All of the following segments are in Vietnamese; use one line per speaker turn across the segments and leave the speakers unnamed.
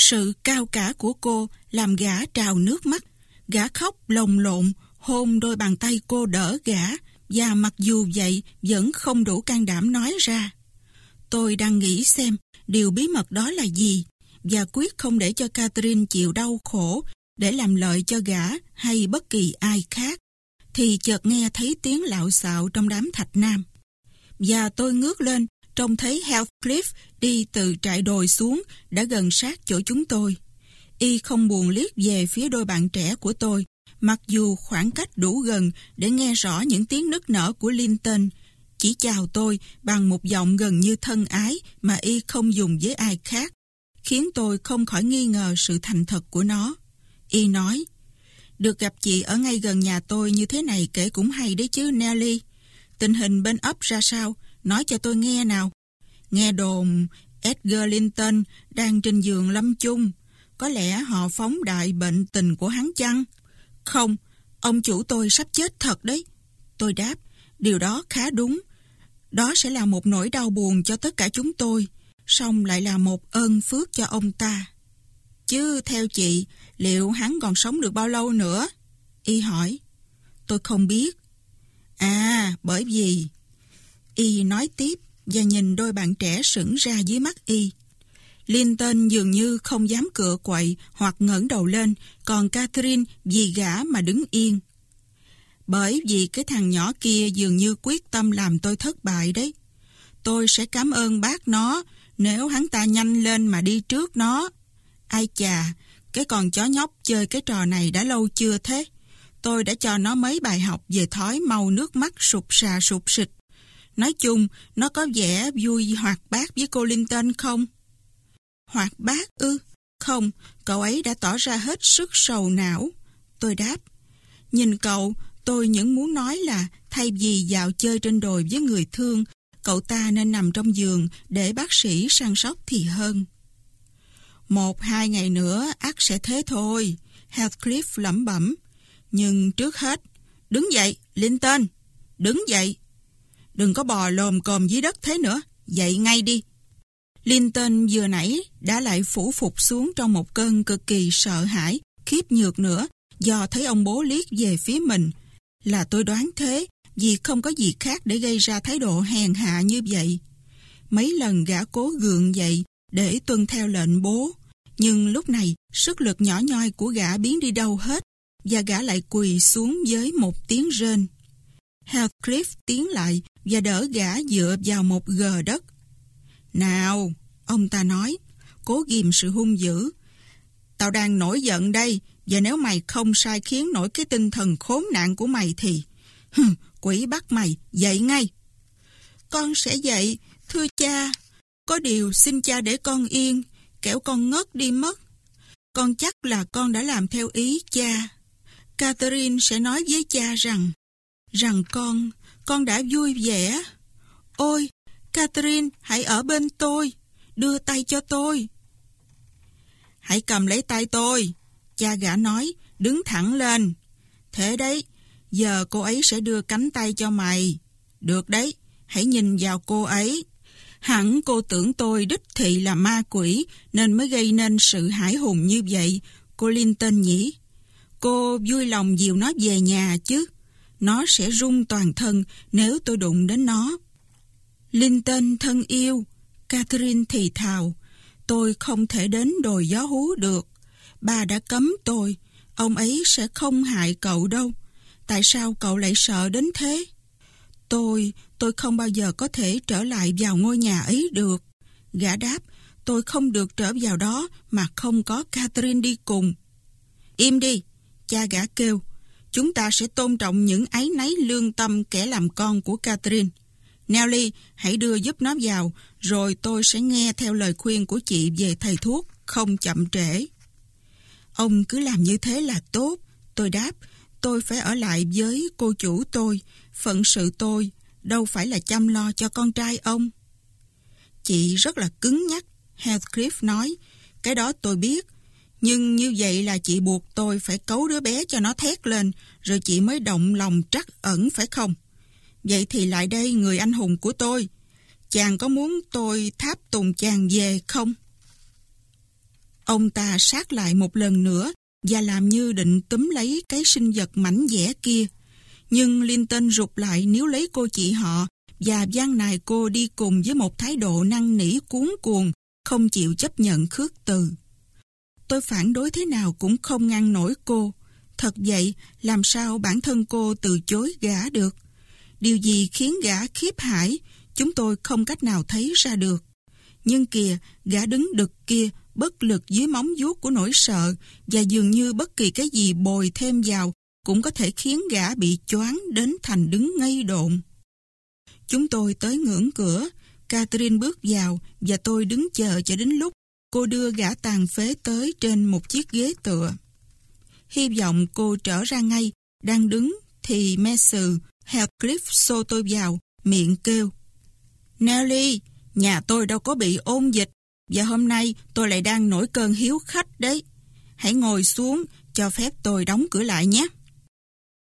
Sự cao cả của cô làm gã trào nước mắt. Gã khóc lồng lộn, hôn đôi bàn tay cô đỡ gã, và mặc dù vậy vẫn không đủ can đảm nói ra. Tôi đang nghĩ xem điều bí mật đó là gì, và quyết không để cho Catherine chịu đau khổ để làm lợi cho gã hay bất kỳ ai khác, thì chợt nghe thấy tiếng lạo xạo trong đám thạch nam. Và tôi ngước lên, trông thấy Heathcliff đi từ trại đồi xuống đã gần sát chỗ chúng tôi. Y không buồn liếc về phía đôi bạn trẻ của tôi, mặc dù khoảng cách đủ gần để nghe rõ những tiếng nức nở của Linton, chỉ chào tôi bằng một giọng gần như thân ái mà y không dùng với ai khác, khiến tôi không khỏi nghi ngờ sự thành thật của nó. Y nói, được gặp chị ở ngay gần nhà tôi như thế này kể cũng hay đấy chứ Nelly. Tình hình bên ấp ra sao? Nói cho tôi nghe nào. Nghe đồn Edgar Linton đang trên giường lâm chung. Có lẽ họ phóng đại bệnh tình của hắn chăng? Không, ông chủ tôi sắp chết thật đấy. Tôi đáp, điều đó khá đúng. Đó sẽ là một nỗi đau buồn cho tất cả chúng tôi, song lại là một ơn phước cho ông ta. Chứ theo chị, liệu hắn còn sống được bao lâu nữa? Y hỏi. Tôi không biết. À, bởi vì... Y nói tiếp và nhìn đôi bạn trẻ sững ra dưới mắt Y. Linton dường như không dám cựa quậy hoặc ngẩng đầu lên, còn Catherine vì gã mà đứng yên. Bởi vì cái thằng nhỏ kia dường như quyết tâm làm tôi thất bại đấy. Tôi sẽ cảm ơn bác nó nếu hắn ta nhanh lên mà đi trước nó. Ai chà, cái con chó nhóc chơi cái trò này đã lâu chưa thế? Tôi đã cho nó mấy bài học về thói mau nước mắt sụp sà sụp sịch. Nói chung, nó có vẻ vui hoạt bát với cô Linton không? Hoạt bát ư? Không, cậu ấy đã tỏ ra hết sức sầu não. Tôi đáp. Nhìn cậu, tôi những muốn nói là thay vì dạo chơi trên đồi với người thương, cậu ta nên nằm trong giường để bác sĩ săn sóc thì hơn. Một hai ngày nữa ác sẽ thế thôi, Heathcliff lẩm bẩm. Nhưng trước hết, đứng dậy, Linton, đứng dậy. Đừng có bò lồm cồm dưới đất thế nữa, dậy ngay đi. Linton vừa nãy đã lại phủ phục xuống trong một cơn cực kỳ sợ hãi, khiếp nhược nữa, do thấy ông bố liếc về phía mình. Là tôi đoán thế, vì không có gì khác để gây ra thái độ hèn hạ như vậy. Mấy lần gã cố gượng dậy để tuân theo lệnh bố, nhưng lúc này sức lực nhỏ nhoi của gã biến đi đâu hết, và gã lại quỳ xuống với một tiếng rên. Heathcliff tiến lại và đỡ gã dựa vào một gờ đất. Nào, ông ta nói, cố ghim sự hung dữ. Tao đang nổi giận đây, và nếu mày không sai khiến nổi cái tinh thần khốn nạn của mày thì... Hừ, quỷ bắt mày, dậy ngay. Con sẽ dậy, thưa cha. Có điều xin cha để con yên, kẻo con ngất đi mất. Con chắc là con đã làm theo ý cha. Catherine sẽ nói với cha rằng, rằng con, con đã vui vẻ. Ôi, Catherine, hãy ở bên tôi, đưa tay cho tôi. Hãy cầm lấy tay tôi, cha gã nói, đứng thẳng lên. Thế đấy, giờ cô ấy sẽ đưa cánh tay cho mày. Được đấy, hãy nhìn vào cô ấy. Hẳn cô tưởng tôi đích thị là ma quỷ nên mới gây nên sự hải hùng như vậy, cô Linton nhỉ? Cô vui lòng dìu nó về nhà chứ. Nó sẽ rung toàn thân nếu tôi đụng đến nó. Linh tên thân yêu, Catherine thì thào, tôi không thể đến đồi gió hú được. Bà đã cấm tôi, ông ấy sẽ không hại cậu đâu. Tại sao cậu lại sợ đến thế? Tôi, tôi không bao giờ có thể trở lại vào ngôi nhà ấy được. Gã đáp, tôi không được trở vào đó mà không có Catherine đi cùng. Im đi, cha gã kêu. Chúng ta sẽ tôn trọng những ái náy lương tâm kẻ làm con của Catherine. Nelly, hãy đưa giúp nó vào, rồi tôi sẽ nghe theo lời khuyên của chị về thầy thuốc, không chậm trễ. Ông cứ làm như thế là tốt, tôi đáp. Tôi phải ở lại với cô chủ tôi, phận sự tôi, đâu phải là chăm lo cho con trai ông. Chị rất là cứng nhắc, Heathcliff nói. Cái đó tôi biết, nhưng như vậy là chị buộc tôi phải cấu đứa bé cho nó thét lên, rồi chị mới động lòng trắc ẩn phải không? Vậy thì lại đây người anh hùng của tôi. Chàng có muốn tôi tháp tùng chàng về không? Ông ta sát lại một lần nữa và làm như định túm lấy cái sinh vật mảnh vẽ kia. Nhưng Linton rụt lại nếu lấy cô chị họ và gian nài cô đi cùng với một thái độ năng nỉ cuốn cuồng, không chịu chấp nhận khước từ. Tôi phản đối thế nào cũng không ngăn nổi cô. Thật vậy, làm sao bản thân cô từ chối gã được? Điều gì khiến gã khiếp hải chúng tôi không cách nào thấy ra được. Nhưng kìa, gã đứng đực kia, bất lực dưới móng vuốt của nỗi sợ và dường như bất kỳ cái gì bồi thêm vào cũng có thể khiến gã bị choáng đến thành đứng ngây độn. Chúng tôi tới ngưỡng cửa, Catherine bước vào và tôi đứng chờ cho đến lúc cô đưa gã tàn phế tới trên một chiếc ghế tựa. Hy vọng cô trở ra ngay, đang đứng thì Messer Heathcliff xô tôi vào, miệng kêu. Nelly, nhà tôi đâu có bị ôn dịch, và hôm nay tôi lại đang nổi cơn hiếu khách đấy. Hãy ngồi xuống, cho phép tôi đóng cửa lại nhé.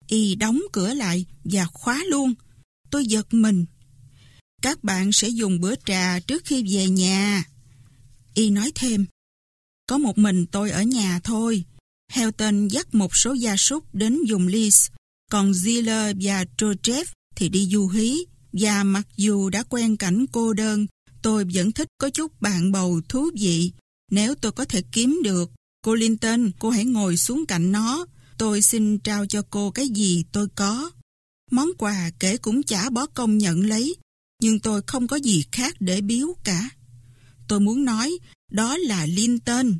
Y đóng cửa lại và khóa luôn. Tôi giật mình. Các bạn sẽ dùng bữa trà trước khi về nhà. Y nói thêm. Có một mình tôi ở nhà thôi. Helton dắt một số gia súc đến dùng Leeds, còn Ziller và Trochev thì đi du hí. Và mặc dù đã quen cảnh cô đơn, tôi vẫn thích có chút bạn bầu thú vị. Nếu tôi có thể kiếm được, cô Linton, cô hãy ngồi xuống cạnh nó. Tôi xin trao cho cô cái gì tôi có. Món quà kể cũng chả bó công nhận lấy, nhưng tôi không có gì khác để biếu cả. Tôi muốn nói, đó là Linton.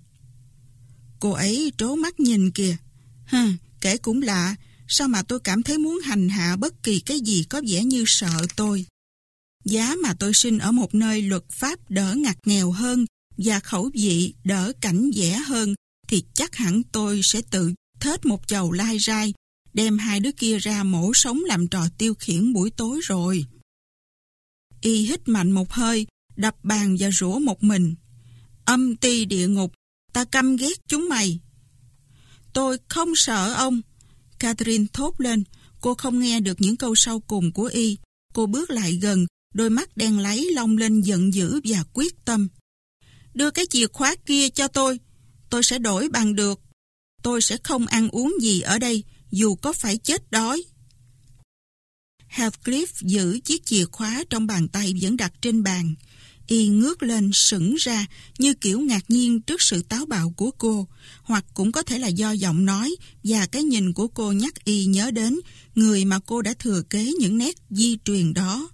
Cô ấy trố mắt nhìn kìa. Hừ, kể cũng lạ, sao mà tôi cảm thấy muốn hành hạ bất kỳ cái gì có vẻ như sợ tôi. Giá mà tôi sinh ở một nơi luật pháp đỡ ngặt nghèo hơn và khẩu vị đỡ cảnh vẻ hơn thì chắc hẳn tôi sẽ tự thết một chầu lai rai đem hai đứa kia ra mổ sống làm trò tiêu khiển buổi tối rồi. Y hít mạnh một hơi, đập bàn và rủa một mình. Âm ti địa ngục, ta căm ghét chúng mày. Tôi không sợ ông. Catherine thốt lên, cô không nghe được những câu sau cùng của Y. Cô bước lại gần, đôi mắt đen láy long lên giận dữ và quyết tâm. Đưa cái chìa khóa kia cho tôi, tôi sẽ đổi bằng được. Tôi sẽ không ăn uống gì ở đây, dù có phải chết đói. Heathcliff giữ chiếc chìa khóa trong bàn tay vẫn đặt trên bàn. Y ngước lên sững ra như kiểu ngạc nhiên trước sự táo bạo của cô, hoặc cũng có thể là do giọng nói và cái nhìn của cô nhắc Y nhớ đến người mà cô đã thừa kế những nét di truyền đó.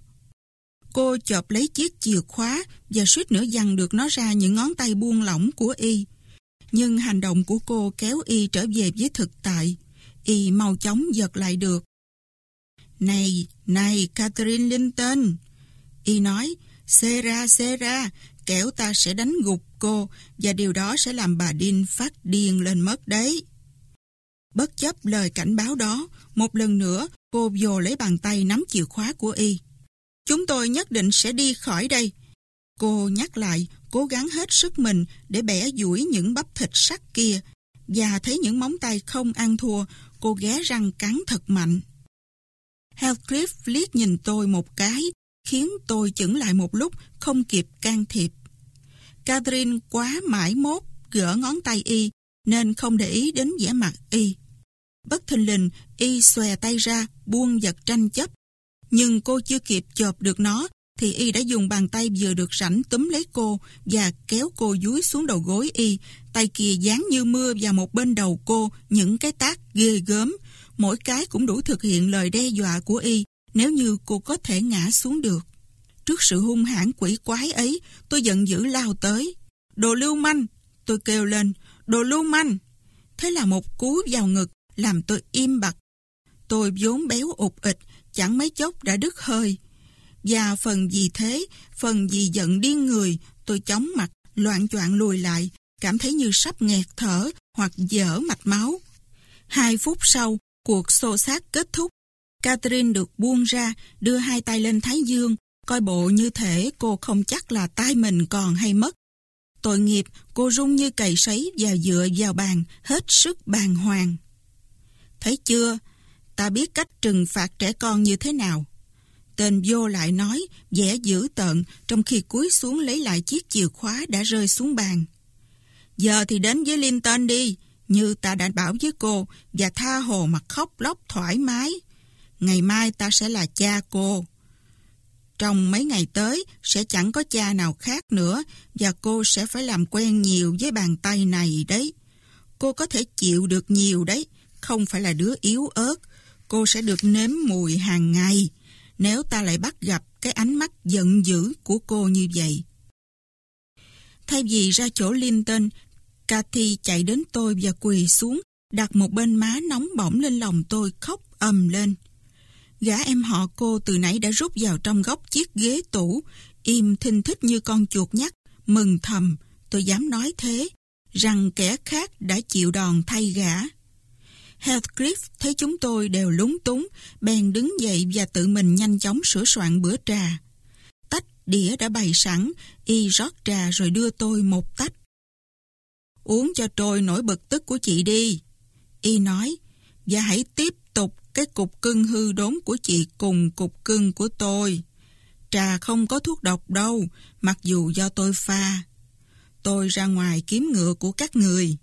Cô chộp lấy chiếc chìa khóa và suýt nữa dằn được nó ra những ngón tay buông lỏng của Y. Nhưng hành động của cô kéo Y trở về với thực tại. Y mau chóng giật lại được. Này, này, Catherine Linton! Y nói, xê ra, xê ra, kẻo ta sẽ đánh gục cô và điều đó sẽ làm bà Dean phát điên lên mất đấy. Bất chấp lời cảnh báo đó, một lần nữa cô vô lấy bàn tay nắm chìa khóa của Y. Chúng tôi nhất định sẽ đi khỏi đây. Cô nhắc lại, cố gắng hết sức mình để bẻ duỗi những bắp thịt sắt kia và thấy những móng tay không ăn thua, cô ghé răng cắn thật mạnh. Heathcliff liếc nhìn tôi một cái, khiến tôi chững lại một lúc, không kịp can thiệp. Catherine quá mãi mốt, gỡ ngón tay y, nên không để ý đến vẻ mặt y. Bất thình lình, y xòe tay ra, buông vật tranh chấp. Nhưng cô chưa kịp chộp được nó, thì y đã dùng bàn tay vừa được rảnh túm lấy cô và kéo cô dúi xuống đầu gối y. Tay kia dán như mưa vào một bên đầu cô những cái tác ghê gớm, mỗi cái cũng đủ thực hiện lời đe dọa của y nếu như cô có thể ngã xuống được. Trước sự hung hãn quỷ quái ấy, tôi giận dữ lao tới. Đồ lưu manh! Tôi kêu lên, đồ lưu manh! Thế là một cú vào ngực, làm tôi im bặt. Tôi vốn béo ụt ịch, chẳng mấy chốc đã đứt hơi. Và phần gì thế, phần gì giận điên người, tôi chóng mặt, loạn choạng lùi lại, cảm thấy như sắp nghẹt thở hoặc dở mạch máu. Hai phút sau, Cuộc xô xát kết thúc. Catherine được buông ra, đưa hai tay lên thái dương, coi bộ như thể cô không chắc là tay mình còn hay mất. Tội nghiệp, cô rung như cày sấy và dựa vào bàn, hết sức bàng hoàng. Thấy chưa, ta biết cách trừng phạt trẻ con như thế nào. Tên vô lại nói, vẻ dữ tợn, trong khi cúi xuống lấy lại chiếc chìa khóa đã rơi xuống bàn. Giờ thì đến với Linton đi, như ta đã bảo với cô, và tha hồ mà khóc lóc thoải mái. Ngày mai ta sẽ là cha cô. Trong mấy ngày tới sẽ chẳng có cha nào khác nữa và cô sẽ phải làm quen nhiều với bàn tay này đấy. Cô có thể chịu được nhiều đấy, không phải là đứa yếu ớt. Cô sẽ được nếm mùi hàng ngày nếu ta lại bắt gặp cái ánh mắt giận dữ của cô như vậy. Thay vì ra chỗ Linton, Cathy chạy đến tôi và quỳ xuống, đặt một bên má nóng bỏng lên lòng tôi khóc ầm lên. Gã em họ cô từ nãy đã rút vào trong góc chiếc ghế tủ, im thinh thích như con chuột nhắt, mừng thầm, tôi dám nói thế, rằng kẻ khác đã chịu đòn thay gã. Heathcliff thấy chúng tôi đều lúng túng, bèn đứng dậy và tự mình nhanh chóng sửa soạn bữa trà. Tách đĩa đã bày sẵn, y rót trà rồi đưa tôi một tách. Uống cho trôi nỗi bực tức của chị đi. Y nói, và hãy tiếp cái cục cưng hư đốn của chị cùng cục cưng của tôi. Trà không có thuốc độc đâu, mặc dù do tôi pha. Tôi ra ngoài kiếm ngựa của các người.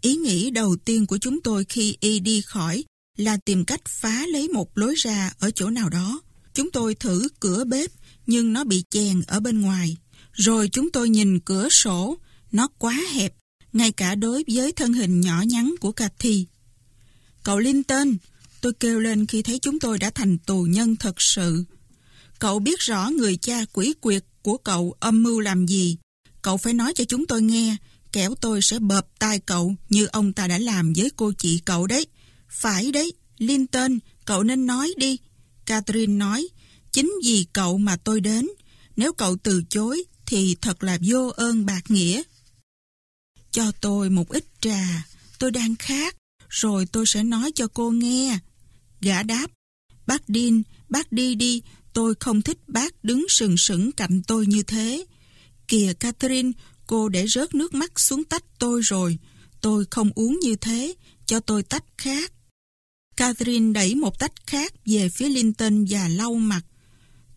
Ý nghĩ đầu tiên của chúng tôi khi y đi khỏi là tìm cách phá lấy một lối ra ở chỗ nào đó. Chúng tôi thử cửa bếp, nhưng nó bị chèn ở bên ngoài. Rồi chúng tôi nhìn cửa sổ, nó quá hẹp, ngay cả đối với thân hình nhỏ nhắn của Cathy. Cậu Linton, tôi kêu lên khi thấy chúng tôi đã thành tù nhân thật sự. Cậu biết rõ người cha quỷ quyệt của cậu âm mưu làm gì. Cậu phải nói cho chúng tôi nghe, kẻo tôi sẽ bợp tai cậu như ông ta đã làm với cô chị cậu đấy. Phải đấy, Linton, cậu nên nói đi. Catherine nói, chính vì cậu mà tôi đến. Nếu cậu từ chối thì thật là vô ơn bạc nghĩa. Cho tôi một ít trà, tôi đang khát, rồi tôi sẽ nói cho cô nghe. Gã đáp, bác Dean, bác đi đi, tôi không thích bác đứng sừng sững cạnh tôi như thế. Kìa Catherine, cô để rớt nước mắt xuống tách tôi rồi. Tôi không uống như thế, cho tôi tách khác. Catherine đẩy một tách khác về phía Linton và lau mặt.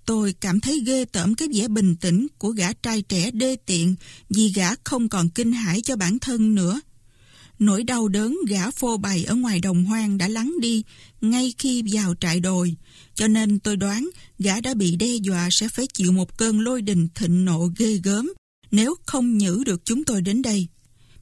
Tôi cảm thấy ghê tởm cái vẻ bình tĩnh của gã trai trẻ đê tiện vì gã không còn kinh hãi cho bản thân nữa. Nỗi đau đớn gã phô bày ở ngoài đồng hoang đã lắng đi ngay khi vào trại đồi, cho nên tôi đoán gã đã bị đe dọa sẽ phải chịu một cơn lôi đình thịnh nộ ghê gớm nếu không nhử được chúng tôi đến đây.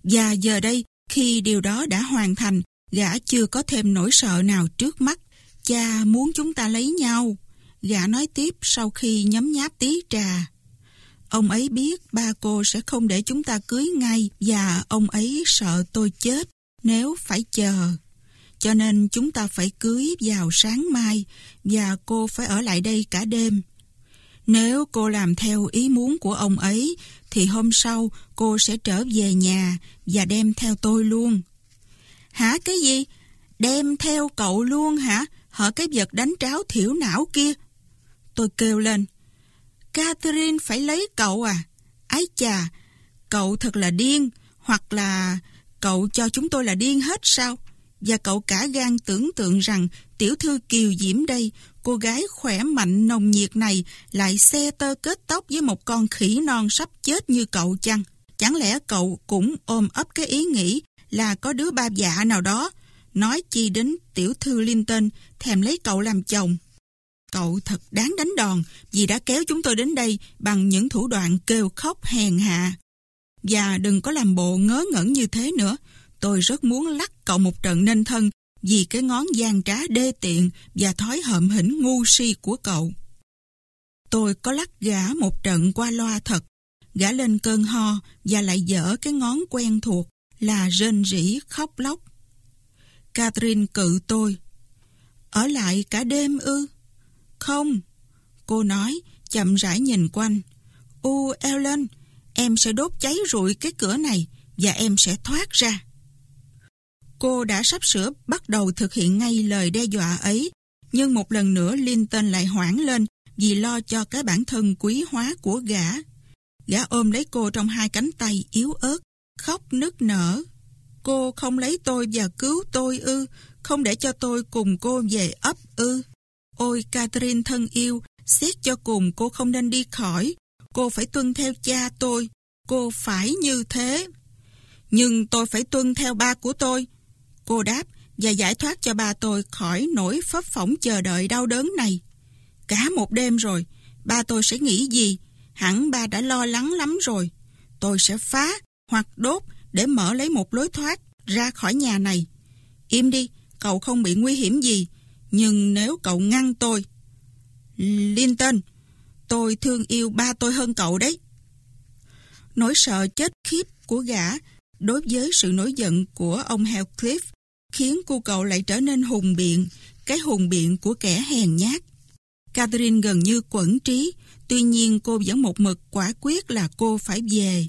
Và giờ đây, khi điều đó đã hoàn thành, gã chưa có thêm nỗi sợ nào trước mắt. Cha muốn chúng ta lấy nhau. Gã nói tiếp sau khi nhấm nháp tí trà. Ông ấy biết ba cô sẽ không để chúng ta cưới ngay và ông ấy sợ tôi chết nếu phải chờ. Cho nên chúng ta phải cưới vào sáng mai và cô phải ở lại đây cả đêm. Nếu cô làm theo ý muốn của ông ấy, thì hôm sau cô sẽ trở về nhà và đem theo tôi luôn. Hả cái gì? Đem theo cậu luôn hả? Hở, cái vật đánh tráo thiểu não kia. Tôi kêu lên. Catherine phải lấy cậu à? Ái chà, cậu thật là điên, hoặc là cậu cho chúng tôi là điên hết sao? Và cậu cả gan tưởng tượng rằng tiểu thư Kiều Diễm đây, cô gái khỏe mạnh nồng nhiệt này lại xe tơ kết tóc với một con khỉ non sắp chết như cậu chăng? Chẳng lẽ cậu cũng ôm ấp cái ý nghĩ là có đứa ba dạ nào đó nói chi đến tiểu thư Linton thèm lấy cậu làm chồng? Cậu thật đáng đánh đòn vì đã kéo chúng tôi đến đây bằng những thủ đoạn kêu khóc hèn hạ. Và đừng có làm bộ ngớ ngẩn như thế nữa. Tôi rất muốn lắc cậu một trận nên thân vì cái ngón gian trá đê tiện và thói hợm hĩnh ngu si của cậu. Tôi có lắc gã một trận qua loa thật. Gã lên cơn ho và lại dở cái ngón quen thuộc là rên rỉ khóc lóc. Catherine cự tôi. Ở lại cả đêm ư? Không. Cô nói, chậm rãi nhìn quanh. U Ellen, em sẽ đốt cháy rụi cái cửa này và em sẽ thoát ra. Cô đã sắp sửa bắt đầu thực hiện ngay lời đe dọa ấy, nhưng một lần nữa Linton lại hoảng lên vì lo cho cái bản thân quý hóa của gã. Gã ôm lấy cô trong hai cánh tay yếu ớt, khóc nức nở. Cô không lấy tôi và cứu tôi ư, không để cho tôi cùng cô về ấp ư. Ôi Catherine thân yêu, xét cho cùng cô không nên đi khỏi. Cô phải tuân theo cha tôi. Cô phải như thế. Nhưng tôi phải tuân theo ba của tôi. Cô đáp và giải thoát cho ba tôi khỏi nỗi phấp phỏng chờ đợi đau đớn này. Cả một đêm rồi, ba tôi sẽ nghĩ gì? Hẳn ba đã lo lắng lắm rồi. Tôi sẽ phá hoặc đốt để mở lấy một lối thoát ra khỏi nhà này. Im đi, cậu không bị nguy hiểm gì. Nhưng nếu cậu ngăn tôi... Linton, tôi thương yêu ba tôi hơn cậu đấy. Nỗi sợ chết khiếp của gã đối với sự nổi giận của ông Hellcliff khiến cô cậu lại trở nên hùng biện, cái hùng biện của kẻ hèn nhát. Catherine gần như quẩn trí, tuy nhiên cô vẫn một mực quả quyết là cô phải về.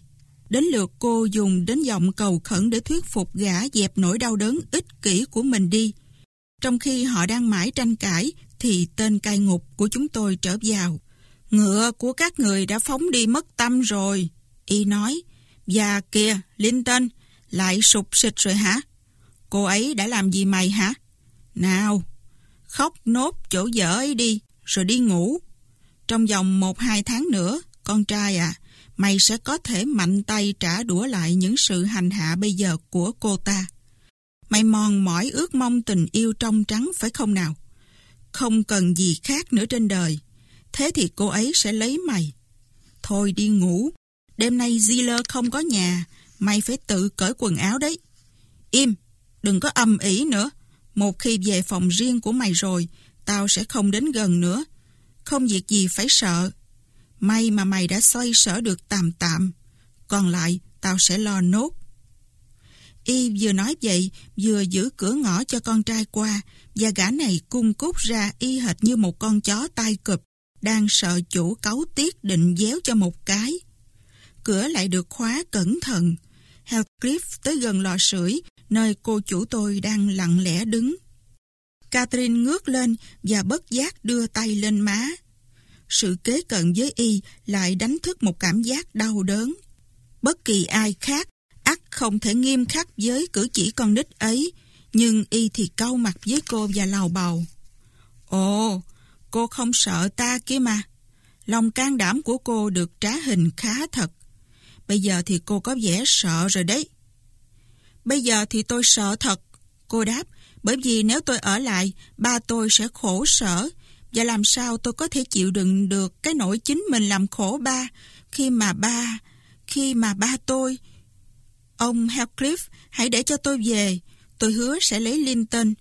Đến lượt cô dùng đến giọng cầu khẩn để thuyết phục gã dẹp nỗi đau đớn ích kỷ của mình đi. Trong khi họ đang mãi tranh cãi, thì tên cai ngục của chúng tôi trở vào. Ngựa của các người đã phóng đi mất tâm rồi. Y nói, và kìa, Linton, lại sụp xịt rồi hả? Cô ấy đã làm gì mày hả? Nào, khóc nốt chỗ dở ấy đi, rồi đi ngủ. Trong vòng một hai tháng nữa, con trai à, mày sẽ có thể mạnh tay trả đũa lại những sự hành hạ bây giờ của cô ta. Mày mòn mỏi ước mong tình yêu trong trắng phải không nào? Không cần gì khác nữa trên đời. Thế thì cô ấy sẽ lấy mày. Thôi đi ngủ. Đêm nay Ziller không có nhà. Mày phải tự cởi quần áo đấy. Im, đừng có âm ỉ nữa. Một khi về phòng riêng của mày rồi, tao sẽ không đến gần nữa. Không việc gì phải sợ. May mà mày đã xoay sở được tạm tạm. Còn lại, tao sẽ lo nốt. Y vừa nói vậy, vừa giữ cửa ngõ cho con trai qua, và gã này cung cút ra y hệt như một con chó tai cụp, đang sợ chủ cấu tiết định déo cho một cái. Cửa lại được khóa cẩn thận. Heathcliff tới gần lò sưởi, nơi cô chủ tôi đang lặng lẽ đứng. Catherine ngước lên và bất giác đưa tay lên má. Sự kế cận với y lại đánh thức một cảm giác đau đớn. Bất kỳ ai khác ắt không thể nghiêm khắc với cử chỉ con nít ấy, nhưng y thì câu mặt với cô và lào bầu. Ồ, cô không sợ ta kia mà. Lòng can đảm của cô được trá hình khá thật. Bây giờ thì cô có vẻ sợ rồi đấy. Bây giờ thì tôi sợ thật, cô đáp, bởi vì nếu tôi ở lại, ba tôi sẽ khổ sở. Và làm sao tôi có thể chịu đựng được cái nỗi chính mình làm khổ ba khi mà ba, khi mà ba tôi Ông Heathcliff, hãy để cho tôi về. Tôi hứa sẽ lấy Linton.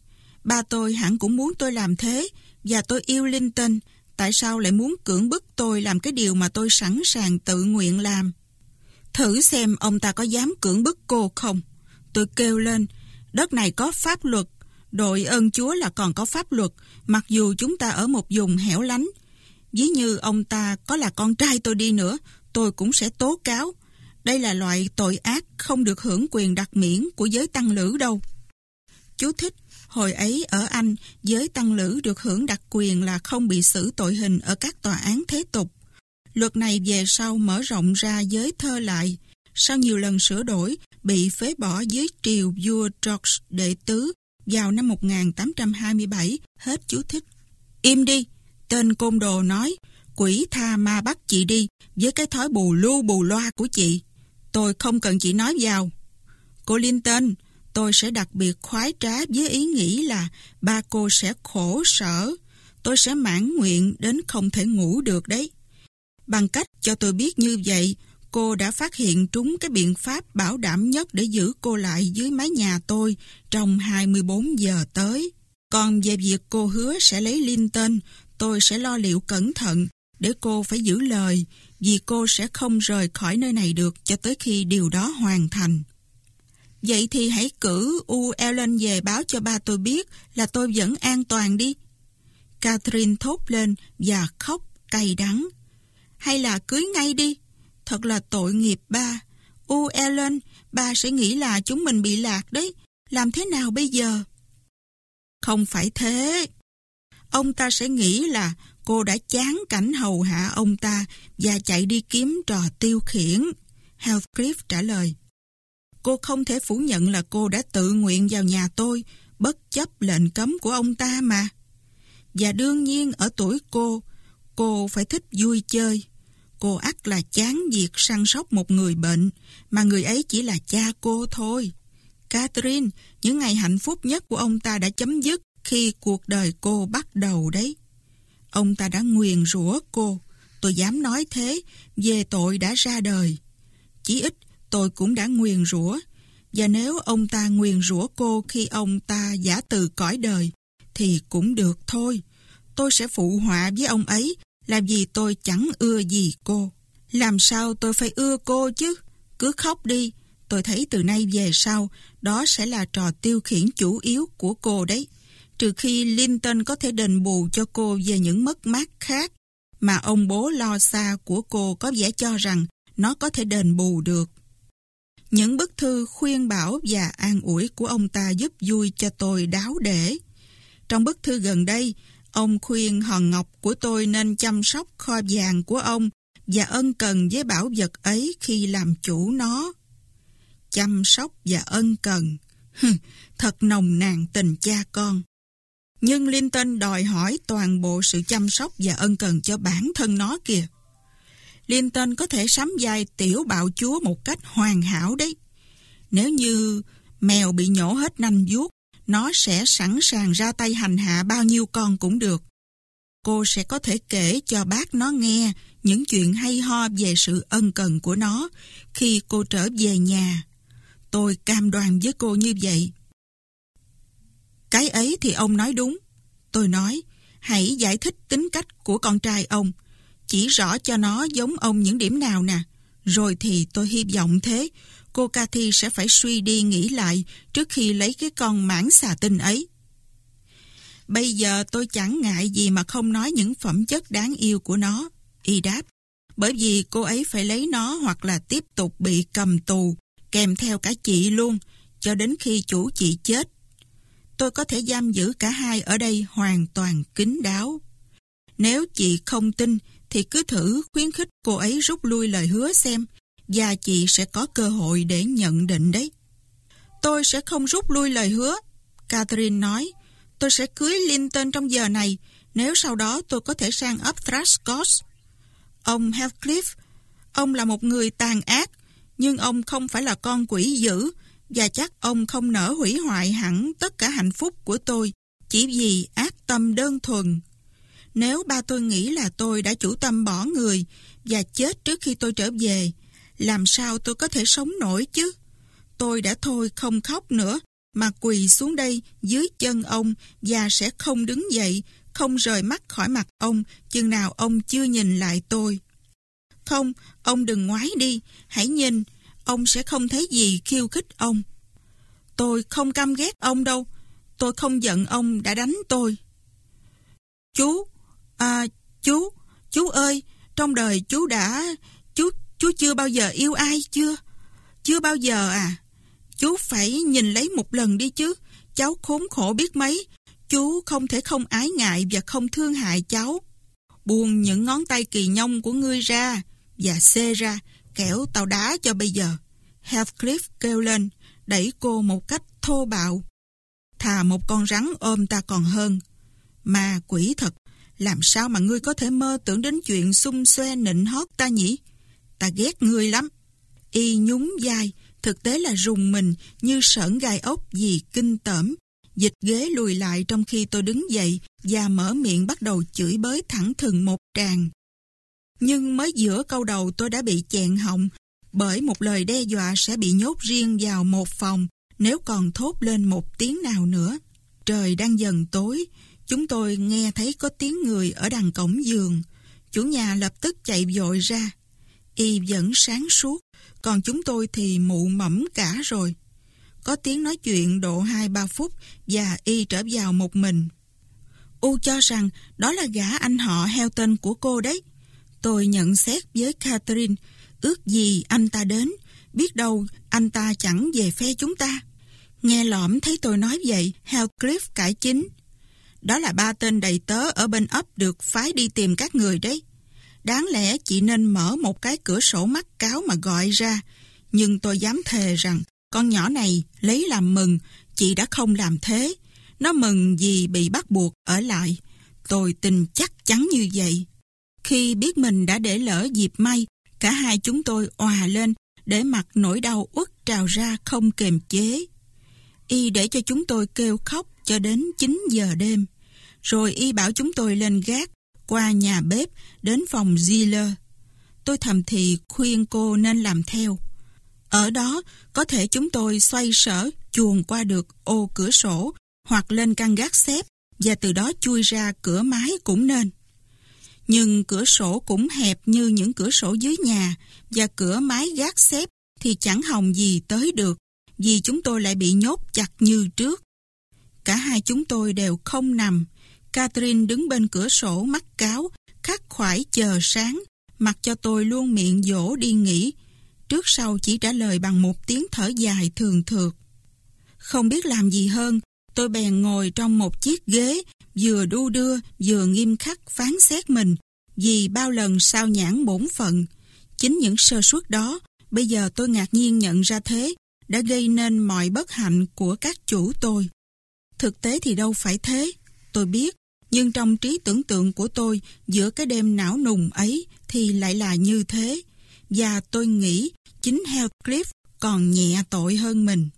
Ba tôi hẳn cũng muốn tôi làm thế, và tôi yêu Linton. Tại sao lại muốn cưỡng bức tôi làm cái điều mà tôi sẵn sàng tự nguyện làm? Thử xem ông ta có dám cưỡng bức cô không? Tôi kêu lên, đất này có pháp luật. Đội ơn Chúa là còn có pháp luật, mặc dù chúng ta ở một vùng hẻo lánh. Ví như ông ta có là con trai tôi đi nữa, tôi cũng sẽ tố cáo. Đây là loại tội ác không được hưởng quyền đặc miễn của giới tăng lữ đâu. Chú thích, hồi ấy ở Anh, giới tăng lữ được hưởng đặc quyền là không bị xử tội hình ở các tòa án thế tục. Luật này về sau mở rộng ra giới thơ lại, sau nhiều lần sửa đổi, bị phế bỏ dưới triều vua George đệ tứ vào năm 1827, hết chú thích. Im đi, tên côn đồ nói, quỷ tha ma bắt chị đi với cái thói bù lu bù loa của chị. Tôi không cần chị nói vào. Cô Linton, tôi sẽ đặc biệt khoái trá với ý nghĩ là ba cô sẽ khổ sở. Tôi sẽ mãn nguyện đến không thể ngủ được đấy. Bằng cách cho tôi biết như vậy, cô đã phát hiện trúng cái biện pháp bảo đảm nhất để giữ cô lại dưới mái nhà tôi trong 24 giờ tới. Còn về việc cô hứa sẽ lấy Linton, tôi sẽ lo liệu cẩn thận để cô phải giữ lời vì cô sẽ không rời khỏi nơi này được cho tới khi điều đó hoàn thành. Vậy thì hãy cử U Ellen về báo cho ba tôi biết là tôi vẫn an toàn đi. Catherine thốt lên và khóc cay đắng. Hay là cưới ngay đi. Thật là tội nghiệp ba. U Ellen, ba sẽ nghĩ là chúng mình bị lạc đấy. Làm thế nào bây giờ? Không phải thế. Ông ta sẽ nghĩ là cô đã chán cảnh hầu hạ ông ta và chạy đi kiếm trò tiêu khiển. Heathcliff trả lời. Cô không thể phủ nhận là cô đã tự nguyện vào nhà tôi, bất chấp lệnh cấm của ông ta mà. Và đương nhiên ở tuổi cô, cô phải thích vui chơi. Cô ắt là chán việc săn sóc một người bệnh, mà người ấy chỉ là cha cô thôi. Catherine, những ngày hạnh phúc nhất của ông ta đã chấm dứt khi cuộc đời cô bắt đầu đấy. Ông ta đã nguyền rủa cô, tôi dám nói thế, về tội đã ra đời. chí ít tôi cũng đã nguyền rủa, và nếu ông ta nguyền rủa cô khi ông ta giả từ cõi đời, thì cũng được thôi. Tôi sẽ phụ họa với ông ấy, làm gì tôi chẳng ưa gì cô. Làm sao tôi phải ưa cô chứ? Cứ khóc đi, tôi thấy từ nay về sau, đó sẽ là trò tiêu khiển chủ yếu của cô đấy. Trừ khi Linton có thể đền bù cho cô về những mất mát khác, mà ông bố lo xa của cô có vẻ cho rằng nó có thể đền bù được. Những bức thư khuyên bảo và an ủi của ông ta giúp vui cho tôi đáo để. Trong bức thư gần đây, ông khuyên hòn ngọc của tôi nên chăm sóc kho vàng của ông và ân cần với bảo vật ấy khi làm chủ nó. Chăm sóc và ân cần. Thật nồng nàn tình cha con. Nhưng Linton đòi hỏi toàn bộ sự chăm sóc và ân cần cho bản thân nó kìa. Linton có thể sắm vai tiểu bạo chúa một cách hoàn hảo đấy. Nếu như mèo bị nhổ hết nanh vuốt, nó sẽ sẵn sàng ra tay hành hạ bao nhiêu con cũng được. Cô sẽ có thể kể cho bác nó nghe những chuyện hay ho về sự ân cần của nó khi cô trở về nhà. Tôi cam đoan với cô như vậy. Cái ấy thì ông nói đúng. Tôi nói, hãy giải thích tính cách của con trai ông chỉ rõ cho nó giống ông những điểm nào nè. Rồi thì tôi hy vọng thế, cô Cathy sẽ phải suy đi nghĩ lại trước khi lấy cái con mãng xà tinh ấy. Bây giờ tôi chẳng ngại gì mà không nói những phẩm chất đáng yêu của nó. Y đáp, bởi vì cô ấy phải lấy nó hoặc là tiếp tục bị cầm tù, kèm theo cả chị luôn, cho đến khi chủ chị chết. Tôi có thể giam giữ cả hai ở đây hoàn toàn kín đáo. Nếu chị không tin, thì cứ thử khuyến khích cô ấy rút lui lời hứa xem và chị sẽ có cơ hội để nhận định đấy. Tôi sẽ không rút lui lời hứa, Catherine nói. Tôi sẽ cưới Linton trong giờ này nếu sau đó tôi có thể sang ấp Thrascos. Ông Heathcliff, ông là một người tàn ác, nhưng ông không phải là con quỷ dữ và chắc ông không nỡ hủy hoại hẳn tất cả hạnh phúc của tôi chỉ vì ác tâm đơn thuần. Nếu ba tôi nghĩ là tôi đã chủ tâm bỏ người và chết trước khi tôi trở về, làm sao tôi có thể sống nổi chứ? Tôi đã thôi không khóc nữa, mà quỳ xuống đây dưới chân ông và sẽ không đứng dậy, không rời mắt khỏi mặt ông chừng nào ông chưa nhìn lại tôi. Không, ông đừng ngoái đi, hãy nhìn, ông sẽ không thấy gì khiêu khích ông. Tôi không căm ghét ông đâu, tôi không giận ông đã đánh tôi. Chú, À, chú, chú ơi, trong đời chú đã... Chú, chú chưa bao giờ yêu ai chưa? Chưa bao giờ à? Chú phải nhìn lấy một lần đi chứ. Cháu khốn khổ biết mấy. Chú không thể không ái ngại và không thương hại cháu. Buông những ngón tay kỳ nhông của ngươi ra và xê ra, kẻo tao đá cho bây giờ. Heathcliff kêu lên, đẩy cô một cách thô bạo. Thà một con rắn ôm ta còn hơn. Mà quỷ thật, làm sao mà ngươi có thể mơ tưởng đến chuyện xung xoe nịnh hót ta nhỉ? Ta ghét ngươi lắm. Y nhún dai, thực tế là rùng mình như sởn gai ốc vì kinh tởm. Dịch ghế lùi lại trong khi tôi đứng dậy và mở miệng bắt đầu chửi bới thẳng thừng một tràng. Nhưng mới giữa câu đầu tôi đã bị chẹn họng bởi một lời đe dọa sẽ bị nhốt riêng vào một phòng nếu còn thốt lên một tiếng nào nữa. Trời đang dần tối, Chúng tôi nghe thấy có tiếng người ở đằng cổng giường. Chủ nhà lập tức chạy vội ra. Y vẫn sáng suốt, còn chúng tôi thì mụ mẫm cả rồi. Có tiếng nói chuyện độ 2-3 phút và Y trở vào một mình. U cho rằng đó là gã anh họ heo tên của cô đấy. Tôi nhận xét với Catherine, ước gì anh ta đến, biết đâu anh ta chẳng về phe chúng ta. Nghe lõm thấy tôi nói vậy, Hellcliff cải chính. Đó là ba tên đầy tớ ở bên ấp được phái đi tìm các người đấy. Đáng lẽ chị nên mở một cái cửa sổ mắt cáo mà gọi ra. Nhưng tôi dám thề rằng con nhỏ này lấy làm mừng, chị đã không làm thế. Nó mừng vì bị bắt buộc ở lại. Tôi tin chắc chắn như vậy. Khi biết mình đã để lỡ dịp may, cả hai chúng tôi òa lên để mặc nỗi đau uất trào ra không kềm chế. Y để cho chúng tôi kêu khóc cho đến 9 giờ đêm. Rồi Y bảo chúng tôi lên gác, qua nhà bếp, đến phòng Ziller. Tôi thầm thì khuyên cô nên làm theo. Ở đó, có thể chúng tôi xoay sở chuồn qua được ô cửa sổ hoặc lên căn gác xếp và từ đó chui ra cửa mái cũng nên. Nhưng cửa sổ cũng hẹp như những cửa sổ dưới nhà và cửa mái gác xếp thì chẳng hồng gì tới được vì chúng tôi lại bị nhốt chặt như trước. Cả hai chúng tôi đều không nằm. Catherine đứng bên cửa sổ mắt cáo, khắc khoải chờ sáng, mặc cho tôi luôn miệng dỗ đi nghỉ. Trước sau chỉ trả lời bằng một tiếng thở dài thường thượt. Không biết làm gì hơn, tôi bèn ngồi trong một chiếc ghế, vừa đu đưa, vừa nghiêm khắc phán xét mình, vì bao lần sao nhãn bổn phận. Chính những sơ suất đó, bây giờ tôi ngạc nhiên nhận ra thế, đã gây nên mọi bất hạnh của các chủ tôi. Thực tế thì đâu phải thế, tôi biết, nhưng trong trí tưởng tượng của tôi giữa cái đêm não nùng ấy thì lại là như thế. Và tôi nghĩ chính Heathcliff còn nhẹ tội hơn mình.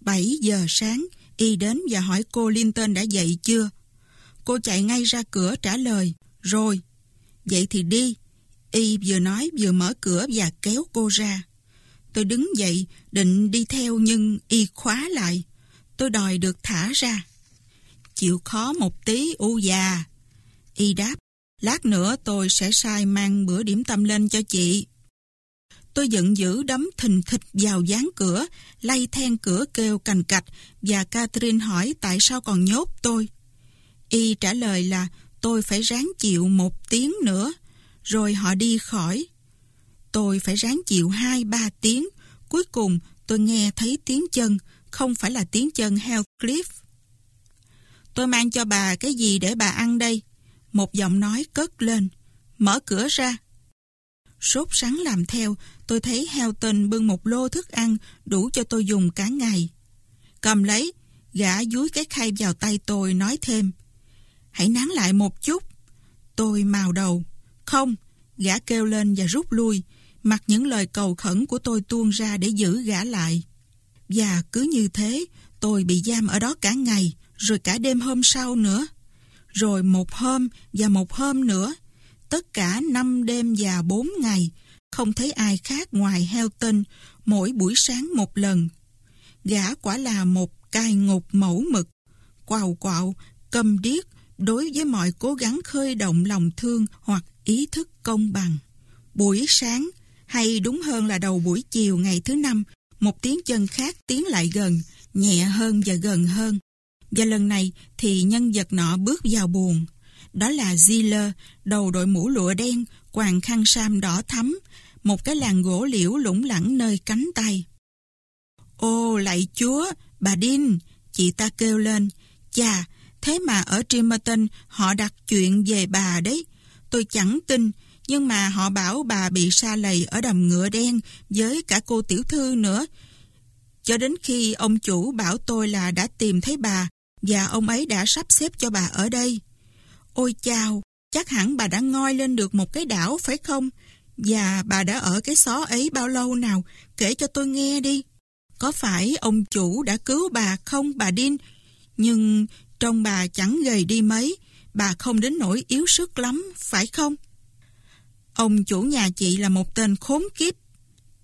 7 giờ sáng, y đến và hỏi cô Linton đã dậy chưa. Cô chạy ngay ra cửa trả lời, rồi. Vậy thì đi. Y vừa nói vừa mở cửa và kéo cô ra. Tôi đứng dậy, định đi theo nhưng y khóa lại. Tôi đòi được thả ra. Chịu khó một tí u già. Y đáp, lát nữa tôi sẽ sai mang bữa điểm tâm lên cho chị. Tôi giận dữ đấm thình thịch vào dán cửa, lay then cửa kêu cành cạch và Catherine hỏi tại sao còn nhốt tôi. Y trả lời là tôi phải ráng chịu một tiếng nữa, rồi họ đi khỏi. Tôi phải ráng chịu hai ba tiếng, cuối cùng tôi nghe thấy tiếng chân, không phải là tiếng chân Heathcliff. Tôi mang cho bà cái gì để bà ăn đây? Một giọng nói cất lên. Mở cửa ra. Sốt sắng làm theo, tôi thấy Helton bưng một lô thức ăn đủ cho tôi dùng cả ngày. Cầm lấy, gã dúi cái khay vào tay tôi nói thêm. Hãy nán lại một chút. Tôi màu đầu. Không, gã kêu lên và rút lui, mặc những lời cầu khẩn của tôi tuôn ra để giữ gã lại. Và cứ như thế, tôi bị giam ở đó cả ngày, rồi cả đêm hôm sau nữa. Rồi một hôm và một hôm nữa. Tất cả năm đêm và bốn ngày, không thấy ai khác ngoài heo Helton, mỗi buổi sáng một lần. Gã quả là một cai ngục mẫu mực, quào quạo, câm điếc đối với mọi cố gắng khơi động lòng thương hoặc ý thức công bằng. Buổi sáng, hay đúng hơn là đầu buổi chiều ngày thứ năm, một tiếng chân khác tiến lại gần, nhẹ hơn và gần hơn. Và lần này thì nhân vật nọ bước vào buồn. Đó là Ziller, đầu đội mũ lụa đen, quàng khăn sam đỏ thắm, một cái làng gỗ liễu lủng lẳng nơi cánh tay. Ô, lạy chúa, bà Đinh, chị ta kêu lên. Chà, thế mà ở Trimerton họ đặt chuyện về bà đấy. Tôi chẳng tin, nhưng mà họ bảo bà bị sa lầy ở đầm ngựa đen với cả cô tiểu thư nữa. Cho đến khi ông chủ bảo tôi là đã tìm thấy bà và ông ấy đã sắp xếp cho bà ở đây. Ôi chào, chắc hẳn bà đã ngoi lên được một cái đảo phải không? Và bà đã ở cái xó ấy bao lâu nào? Kể cho tôi nghe đi. Có phải ông chủ đã cứu bà không bà Đinh? Nhưng trông bà chẳng gầy đi mấy, bà không đến nỗi yếu sức lắm, phải không? Ông chủ nhà chị là một tên khốn kiếp.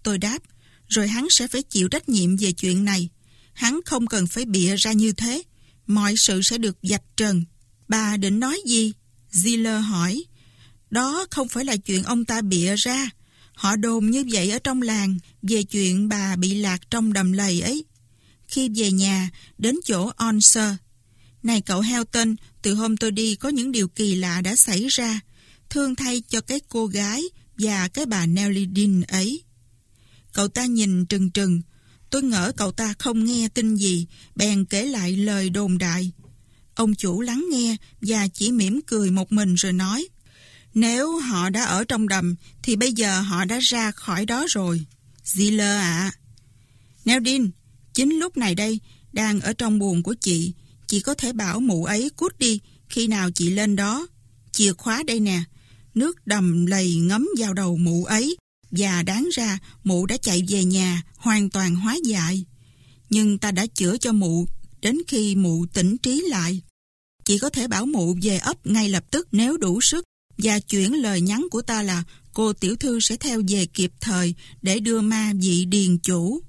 Tôi đáp, rồi hắn sẽ phải chịu trách nhiệm về chuyện này. Hắn không cần phải bịa ra như thế. Mọi sự sẽ được dạch trần. Bà định nói gì? Ziller hỏi. Đó không phải là chuyện ông ta bịa ra. Họ đồn như vậy ở trong làng về chuyện bà bị lạc trong đầm lầy ấy. Khi về nhà, đến chỗ Onser. Này cậu Helton, từ hôm tôi đi có những điều kỳ lạ đã xảy ra. Thương thay cho cái cô gái và cái bà Nelly Dean ấy. Cậu ta nhìn trừng trừng. Tôi ngỡ cậu ta không nghe tin gì, bèn kể lại lời đồn đại. Ông chủ lắng nghe và chỉ mỉm cười một mình rồi nói. Nếu họ đã ở trong đầm, thì bây giờ họ đã ra khỏi đó rồi. Ziller ạ. À. Neldin, chính lúc này đây, đang ở trong buồn của chị. Chị có thể bảo mụ ấy cút đi khi nào chị lên đó. Chìa khóa đây nè. Nước đầm lầy ngấm vào đầu mụ ấy và đáng ra mụ đã chạy về nhà hoàn toàn hóa dại. Nhưng ta đã chữa cho mụ đến khi mụ tỉnh trí lại. Chỉ có thể bảo mụ về ấp ngay lập tức nếu đủ sức và chuyển lời nhắn của ta là cô tiểu thư sẽ theo về kịp thời để đưa ma vị điền chủ.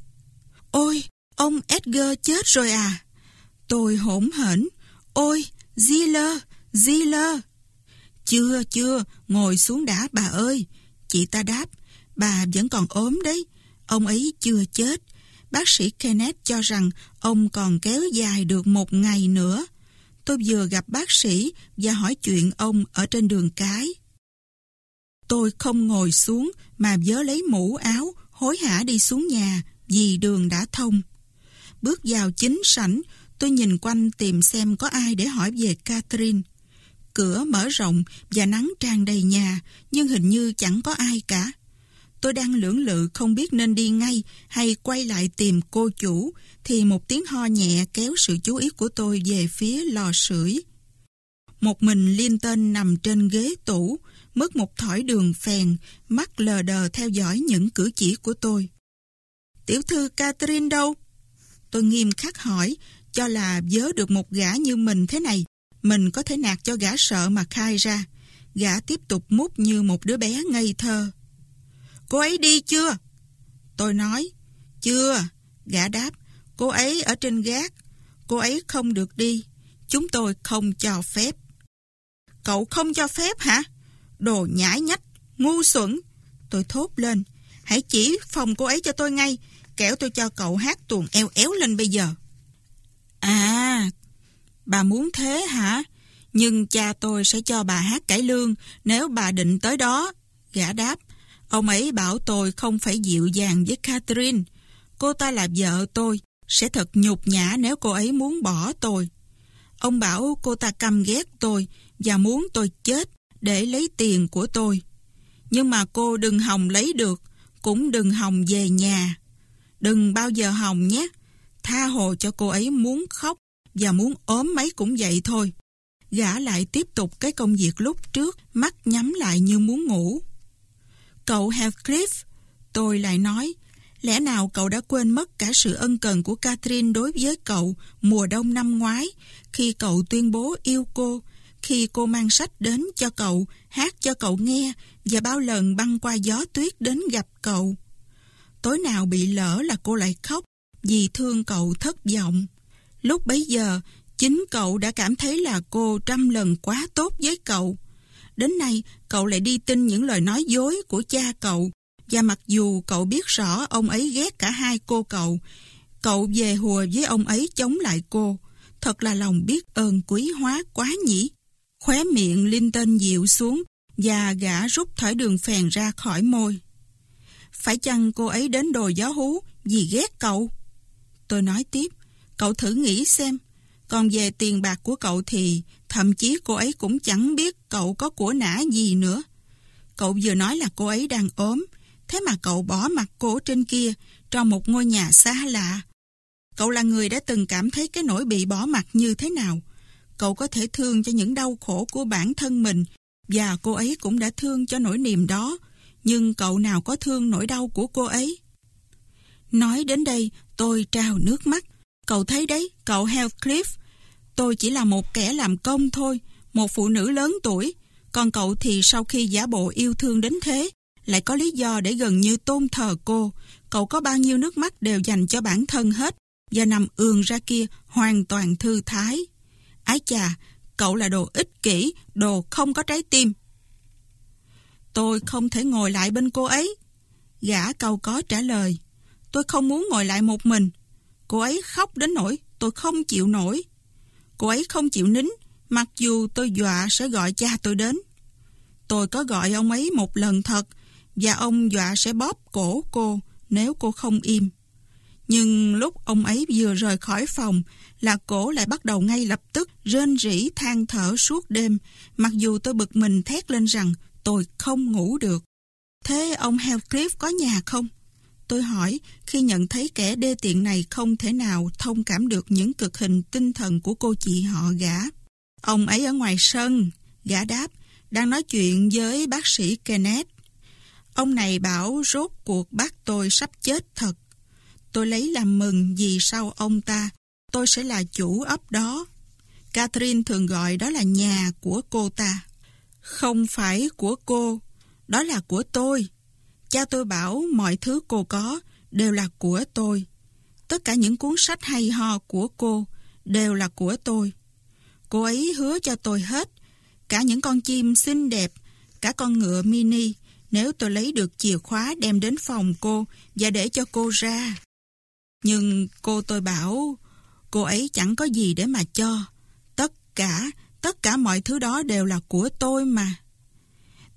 Ôi, ông Edgar chết rồi à? Tôi hỗn hển. Ôi, Ziller, Ziller. Chưa, chưa, ngồi xuống đã bà ơi. Chị ta đáp, bà vẫn còn ốm đấy. Ông ấy chưa chết. Bác sĩ Kenneth cho rằng ông còn kéo dài được một ngày nữa. Tôi vừa gặp bác sĩ và hỏi chuyện ông ở trên đường cái. Tôi không ngồi xuống mà vớ lấy mũ áo, hối hả đi xuống nhà vì đường đã thông. Bước vào chính sảnh, tôi nhìn quanh tìm xem có ai để hỏi về Catherine. Cửa mở rộng và nắng tràn đầy nhà, nhưng hình như chẳng có ai cả. Tôi đang lưỡng lự không biết nên đi ngay hay quay lại tìm cô chủ, thì một tiếng ho nhẹ kéo sự chú ý của tôi về phía lò sưởi. Một mình Linton nằm trên ghế tủ, mất một thỏi đường phèn, mắt lờ đờ theo dõi những cử chỉ của tôi. Tiểu thư Catherine đâu? Tôi nghiêm khắc hỏi, cho là vớ được một gã như mình thế này, mình có thể nạt cho gã sợ mà khai ra. Gã tiếp tục mút như một đứa bé ngây thơ. Cô ấy đi chưa? Tôi nói, chưa. Gã đáp, cô ấy ở trên gác. Cô ấy không được đi. Chúng tôi không cho phép. Cậu không cho phép hả? Đồ nhãi nhách, ngu xuẩn. Tôi thốt lên. Hãy chỉ phòng cô ấy cho tôi ngay. Kẻo tôi cho cậu hát tuồng eo éo lên bây giờ. À, bà muốn thế hả? Nhưng cha tôi sẽ cho bà hát cải lương nếu bà định tới đó. Gã đáp, ông ấy bảo tôi không phải dịu dàng với Catherine. Cô ta là vợ tôi, sẽ thật nhục nhã nếu cô ấy muốn bỏ tôi. Ông bảo cô ta căm ghét tôi và muốn tôi chết để lấy tiền của tôi. Nhưng mà cô đừng hòng lấy được, cũng đừng hòng về nhà. Đừng bao giờ hòng nhé. Tha hồ cho cô ấy muốn khóc và muốn ốm mấy cũng vậy thôi. Gã lại tiếp tục cái công việc lúc trước, mắt nhắm lại như muốn ngủ. Cậu Heathcliff, tôi lại nói, lẽ nào cậu đã quên mất cả sự ân cần của Catherine đối với cậu mùa đông năm ngoái, khi cậu tuyên bố yêu cô, khi cô mang sách đến cho cậu, hát cho cậu nghe và bao lần băng qua gió tuyết đến gặp cậu. Tối nào bị lỡ là cô lại khóc vì thương cậu thất vọng. Lúc bấy giờ, chính cậu đã cảm thấy là cô trăm lần quá tốt với cậu. Đến nay, cậu lại đi tin những lời nói dối của cha cậu. Và mặc dù cậu biết rõ ông ấy ghét cả hai cô cậu, cậu về hùa với ông ấy chống lại cô. Thật là lòng biết ơn quý hóa quá nhỉ. Khóe miệng Linh Tên dịu xuống và gã rút thỏi đường phèn ra khỏi môi. Phải chăng cô ấy đến đồi gió hú vì ghét cậu? Tôi nói tiếp, cậu thử nghĩ xem. Còn về tiền bạc của cậu thì thậm chí cô ấy cũng chẳng biết cậu có của nã gì nữa. Cậu vừa nói là cô ấy đang ốm, thế mà cậu bỏ mặt cô trên kia trong một ngôi nhà xa lạ. Cậu là người đã từng cảm thấy cái nỗi bị bỏ mặt như thế nào. Cậu có thể thương cho những đau khổ của bản thân mình và cô ấy cũng đã thương cho nỗi niềm đó. Nhưng cậu nào có thương nỗi đau của cô ấy? Nói đến đây, tôi trào nước mắt. Cậu thấy đấy, cậu Heathcliff. Tôi chỉ là một kẻ làm công thôi, một phụ nữ lớn tuổi. Còn cậu thì sau khi giả bộ yêu thương đến thế, lại có lý do để gần như tôn thờ cô. Cậu có bao nhiêu nước mắt đều dành cho bản thân hết và nằm ườn ra kia hoàn toàn thư thái. Ái chà, cậu là đồ ích kỷ, đồ không có trái tim. Tôi không thể ngồi lại bên cô ấy. Gã câu có trả lời. Tôi không muốn ngồi lại một mình. Cô ấy khóc đến nỗi tôi không chịu nổi. Cô ấy không chịu nín, mặc dù tôi dọa sẽ gọi cha tôi đến. Tôi có gọi ông ấy một lần thật, và ông dọa sẽ bóp cổ cô nếu cô không im. Nhưng lúc ông ấy vừa rời khỏi phòng là cổ lại bắt đầu ngay lập tức rên rỉ than thở suốt đêm, mặc dù tôi bực mình thét lên rằng tôi không ngủ được. Thế ông Heathcliff có nhà không? Tôi hỏi khi nhận thấy kẻ đê tiện này không thể nào thông cảm được những cực hình tinh thần của cô chị họ gã. Ông ấy ở ngoài sân, gã đáp, đang nói chuyện với bác sĩ Kenneth. Ông này bảo rốt cuộc bác tôi sắp chết thật. Tôi lấy làm mừng vì sau ông ta, tôi sẽ là chủ ấp đó. Catherine thường gọi đó là nhà của cô ta. Không phải của cô, đó là của tôi. Cha tôi bảo mọi thứ cô có đều là của tôi. Tất cả những cuốn sách hay ho của cô đều là của tôi. Cô ấy hứa cho tôi hết, cả những con chim xinh đẹp, cả con ngựa mini, nếu tôi lấy được chìa khóa đem đến phòng cô và để cho cô ra. Nhưng cô tôi bảo, cô ấy chẳng có gì để mà cho. Tất cả, tất cả mọi thứ đó đều là của tôi mà.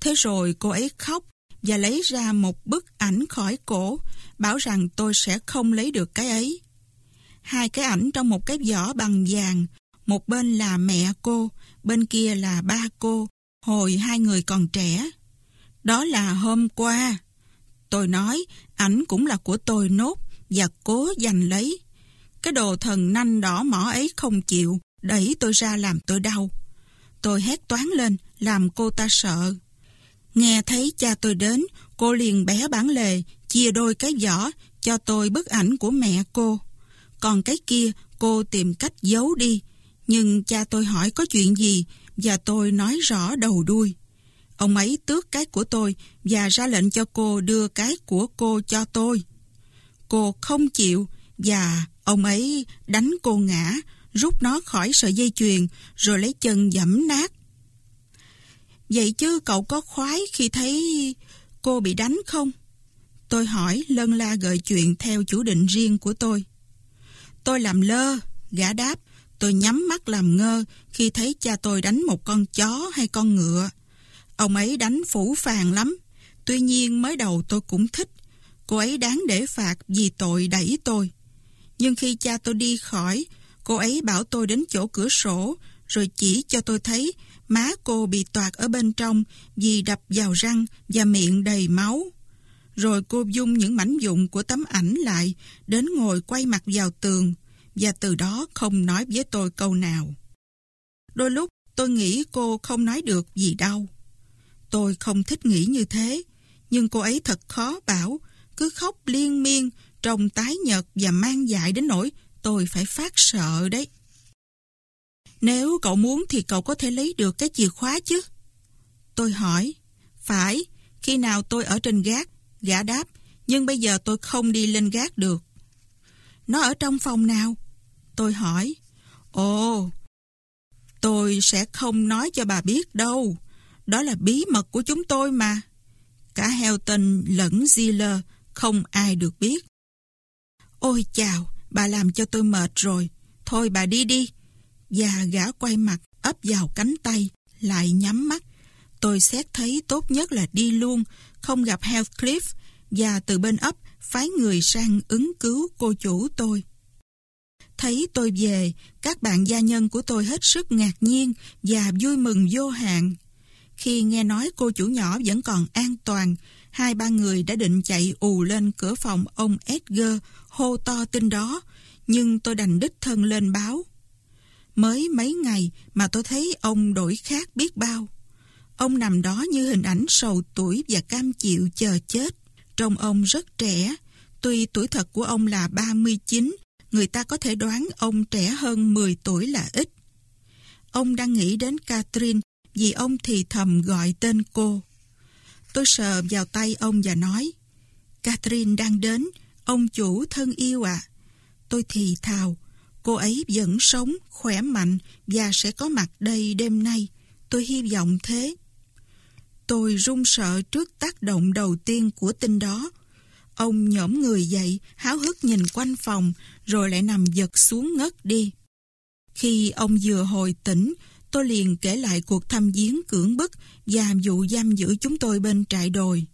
Thế rồi cô ấy khóc và lấy ra một bức ảnh khỏi cổ, bảo rằng tôi sẽ không lấy được cái ấy. Hai cái ảnh trong một cái giỏ bằng vàng, một bên là mẹ cô, bên kia là ba cô, hồi hai người còn trẻ. Đó là hôm qua. Tôi nói, ảnh cũng là của tôi nốt và cố giành lấy. Cái đồ thần nanh đỏ mỏ ấy không chịu, đẩy tôi ra làm tôi đau. Tôi hét toán lên, làm cô ta sợ. Nghe thấy cha tôi đến, cô liền bé bản lề, chia đôi cái giỏ cho tôi bức ảnh của mẹ cô. Còn cái kia, cô tìm cách giấu đi. Nhưng cha tôi hỏi có chuyện gì, và tôi nói rõ đầu đuôi. Ông ấy tước cái của tôi và ra lệnh cho cô đưa cái của cô cho tôi. Cô không chịu và ông ấy đánh cô ngã, rút nó khỏi sợi dây chuyền rồi lấy chân dẫm nát. Vậy chứ cậu có khoái khi thấy cô bị đánh không? Tôi hỏi lân la gợi chuyện theo chủ định riêng của tôi. Tôi làm lơ, gã đáp, tôi nhắm mắt làm ngơ khi thấy cha tôi đánh một con chó hay con ngựa. Ông ấy đánh phủ phàng lắm. Tuy nhiên mới đầu tôi cũng thích. Cô ấy đáng để phạt vì tội đẩy tôi. Nhưng khi cha tôi đi khỏi, cô ấy bảo tôi đến chỗ cửa sổ, rồi chỉ cho tôi thấy má cô bị toạc ở bên trong vì đập vào răng và miệng đầy máu. Rồi cô dung những mảnh dụng của tấm ảnh lại, đến ngồi quay mặt vào tường, và từ đó không nói với tôi câu nào. Đôi lúc tôi nghĩ cô không nói được gì đâu. Tôi không thích nghĩ như thế, nhưng cô ấy thật khó bảo, cứ khóc liên miên, trông tái nhợt và mang dại đến nỗi tôi phải phát sợ đấy. Nếu cậu muốn thì cậu có thể lấy được cái chìa khóa chứ? Tôi hỏi, phải, khi nào tôi ở trên gác, gã đáp, nhưng bây giờ tôi không đi lên gác được. Nó ở trong phòng nào? Tôi hỏi, ồ, tôi sẽ không nói cho bà biết đâu. Đó là bí mật của chúng tôi mà. Cả Helton lẫn Ziller không ai được biết. Ôi chào, bà làm cho tôi mệt rồi. Thôi bà đi đi. Và gã quay mặt ấp vào cánh tay, lại nhắm mắt. Tôi xét thấy tốt nhất là đi luôn, không gặp Heathcliff và từ bên ấp phái người sang ứng cứu cô chủ tôi. Thấy tôi về, các bạn gia nhân của tôi hết sức ngạc nhiên và vui mừng vô hạn. Khi nghe nói cô chủ nhỏ vẫn còn an toàn, hai ba người đã định chạy ù lên cửa phòng ông Edgar hô to tin đó, nhưng tôi đành đích thân lên báo. Mới mấy ngày mà tôi thấy ông đổi khác biết bao. Ông nằm đó như hình ảnh sầu tuổi và cam chịu chờ chết. Trông ông rất trẻ, tuy tuổi thật của ông là 39, người ta có thể đoán ông trẻ hơn 10 tuổi là ít. Ông đang nghĩ đến Catherine vì ông thì thầm gọi tên cô. Tôi sờ vào tay ông và nói, Catherine đang đến, ông chủ thân yêu ạ. Tôi thì thào, cô ấy vẫn sống, khỏe mạnh và sẽ có mặt đây đêm nay. Tôi hy vọng thế. Tôi run sợ trước tác động đầu tiên của tin đó. Ông nhổm người dậy, háo hức nhìn quanh phòng, rồi lại nằm giật xuống ngất đi. Khi ông vừa hồi tỉnh, tôi liền kể lại cuộc thăm viếng cưỡng bức và vụ giam giữ chúng tôi bên trại đồi.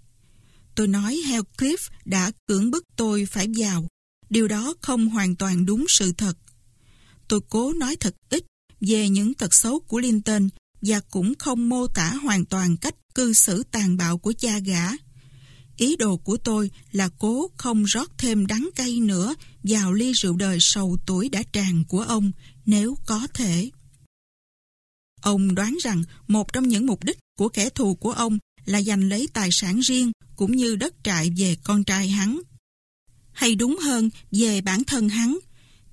Tôi nói Heathcliff đã cưỡng bức tôi phải vào. Điều đó không hoàn toàn đúng sự thật. Tôi cố nói thật ít về những tật xấu của Linton và cũng không mô tả hoàn toàn cách cư xử tàn bạo của cha gã. Ý đồ của tôi là cố không rót thêm đắng cay nữa vào ly rượu đời sầu tuổi đã tràn của ông nếu có thể. Ông đoán rằng một trong những mục đích của kẻ thù của ông là giành lấy tài sản riêng cũng như đất trại về con trai hắn. Hay đúng hơn, về bản thân hắn.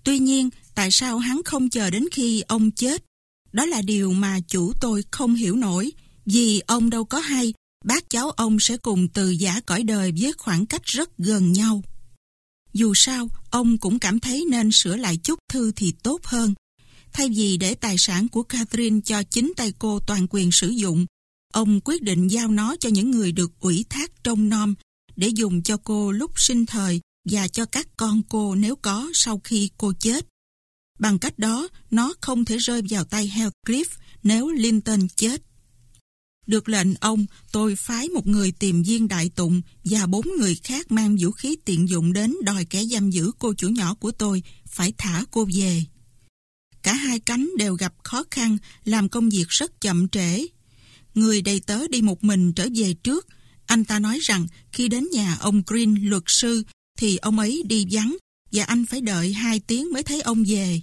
Tuy nhiên, tại sao hắn không chờ đến khi ông chết? Đó là điều mà chủ tôi không hiểu nổi, vì ông đâu có hay, bác cháu ông sẽ cùng từ giả cõi đời với khoảng cách rất gần nhau. Dù sao, ông cũng cảm thấy nên sửa lại chút thư thì tốt hơn. Thay vì để tài sản của Catherine cho chính tay cô toàn quyền sử dụng, ông quyết định giao nó cho những người được ủy thác trông nom để dùng cho cô lúc sinh thời và cho các con cô nếu có sau khi cô chết. Bằng cách đó, nó không thể rơi vào tay Hellcliff nếu Linton chết. Được lệnh ông, tôi phái một người tìm viên đại tụng và bốn người khác mang vũ khí tiện dụng đến đòi kẻ giam giữ cô chủ nhỏ của tôi phải thả cô về. Cả hai cánh đều gặp khó khăn, làm công việc rất chậm trễ. Người đầy tớ đi một mình trở về trước. Anh ta nói rằng khi đến nhà ông Green luật sư thì ông ấy đi vắng và anh phải đợi hai tiếng mới thấy ông về.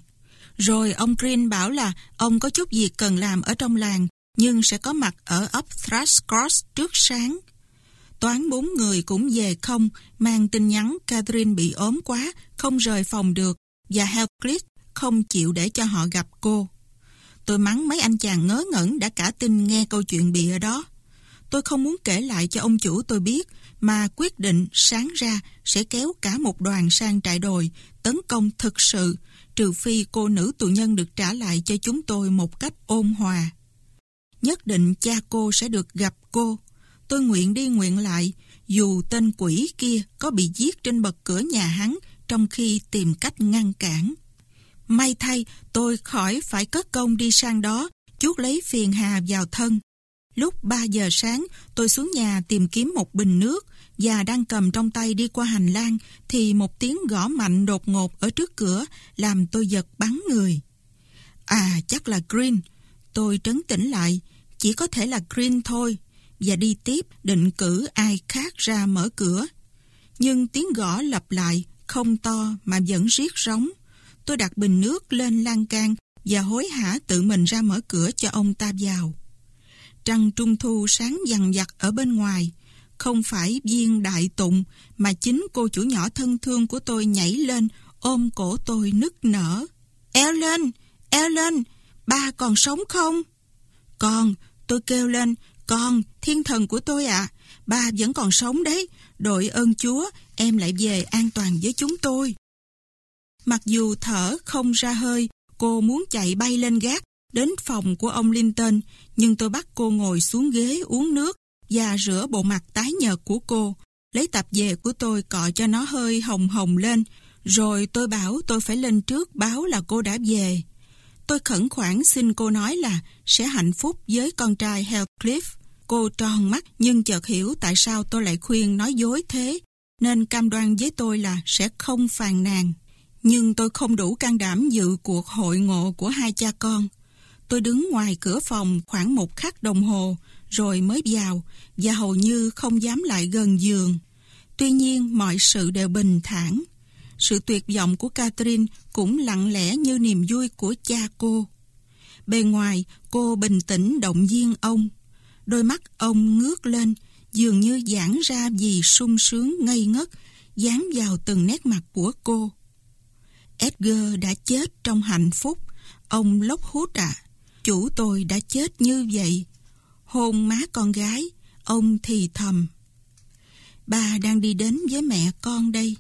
Rồi ông Green bảo là ông có chút việc cần làm ở trong làng nhưng sẽ có mặt ở ấp Thrushcross trước sáng. Toán bốn người cũng về không, mang tin nhắn Catherine bị ốm quá, không rời phòng được, và Heathcliff không chịu để cho họ gặp cô. Tôi mắng mấy anh chàng ngớ ngẩn đã cả tin nghe câu chuyện bịa đó. Tôi không muốn kể lại cho ông chủ tôi biết, mà quyết định sáng ra sẽ kéo cả một đoàn sang trại đồi, tấn công thực sự, trừ phi cô nữ tù nhân được trả lại cho chúng tôi một cách ôn hòa. Nhất định cha cô sẽ được gặp cô. Tôi nguyện đi nguyện lại, dù tên quỷ kia có bị giết trên bậc cửa nhà hắn trong khi tìm cách ngăn cản. May thay, tôi khỏi phải cất công đi sang đó, chuốt lấy phiền hà vào thân. Lúc 3 giờ sáng, tôi xuống nhà tìm kiếm một bình nước và đang cầm trong tay đi qua hành lang thì một tiếng gõ mạnh đột ngột ở trước cửa làm tôi giật bắn người. À, chắc là Green. Tôi trấn tĩnh lại, chỉ có thể là Green thôi và đi tiếp định cử ai khác ra mở cửa. Nhưng tiếng gõ lặp lại, không to mà vẫn riết rống. Tôi đặt bình nước lên lan can và hối hả tự mình ra mở cửa cho ông ta vào. Trăng trung thu sáng dằn dặt ở bên ngoài, không phải viên đại tụng mà chính cô chủ nhỏ thân thương của tôi nhảy lên ôm cổ tôi nức nở. Ellen, Ellen, ba còn sống không? Con, tôi kêu lên, con, thiên thần của tôi ạ, ba vẫn còn sống đấy, đội ơn Chúa, em lại về an toàn với chúng tôi. Mặc dù thở không ra hơi, cô muốn chạy bay lên gác, đến phòng của ông Linton, nhưng tôi bắt cô ngồi xuống ghế uống nước và rửa bộ mặt tái nhợt của cô, lấy tập về của tôi cọ cho nó hơi hồng hồng lên, rồi tôi bảo tôi phải lên trước báo là cô đã về. Tôi khẩn khoản xin cô nói là sẽ hạnh phúc với con trai Heathcliff. Cô tròn mắt nhưng chợt hiểu tại sao tôi lại khuyên nói dối thế, nên cam đoan với tôi là sẽ không phàn nàn. Nhưng tôi không đủ can đảm dự cuộc hội ngộ của hai cha con. Tôi đứng ngoài cửa phòng khoảng một khắc đồng hồ, rồi mới vào, và hầu như không dám lại gần giường. Tuy nhiên, mọi sự đều bình thản. Sự tuyệt vọng của Catherine cũng lặng lẽ như niềm vui của cha cô. Bề ngoài, cô bình tĩnh động viên ông. Đôi mắt ông ngước lên, dường như giãn ra vì sung sướng ngây ngất, dán vào từng nét mặt của cô. Edgar đã chết trong hạnh phúc. Ông lốc hút à, chủ tôi đã chết như vậy. Hôn má con gái, ông thì thầm. Bà đang đi đến với mẹ con đây.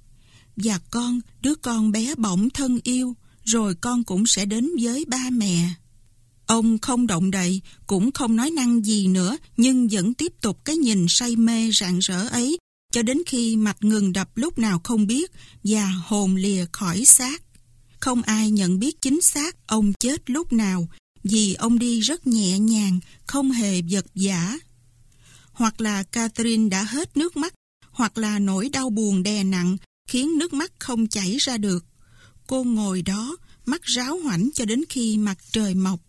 Và con, đứa con bé bỏng thân yêu, rồi con cũng sẽ đến với ba mẹ. Ông không động đậy, cũng không nói năng gì nữa, nhưng vẫn tiếp tục cái nhìn say mê rạng rỡ ấy, cho đến khi mặt ngừng đập lúc nào không biết và hồn lìa khỏi xác. Không ai nhận biết chính xác ông chết lúc nào, vì ông đi rất nhẹ nhàng, không hề vật giả. Hoặc là Catherine đã hết nước mắt, hoặc là nỗi đau buồn đè nặng, khiến nước mắt không chảy ra được. Cô ngồi đó, mắt ráo hoảnh cho đến khi mặt trời mọc.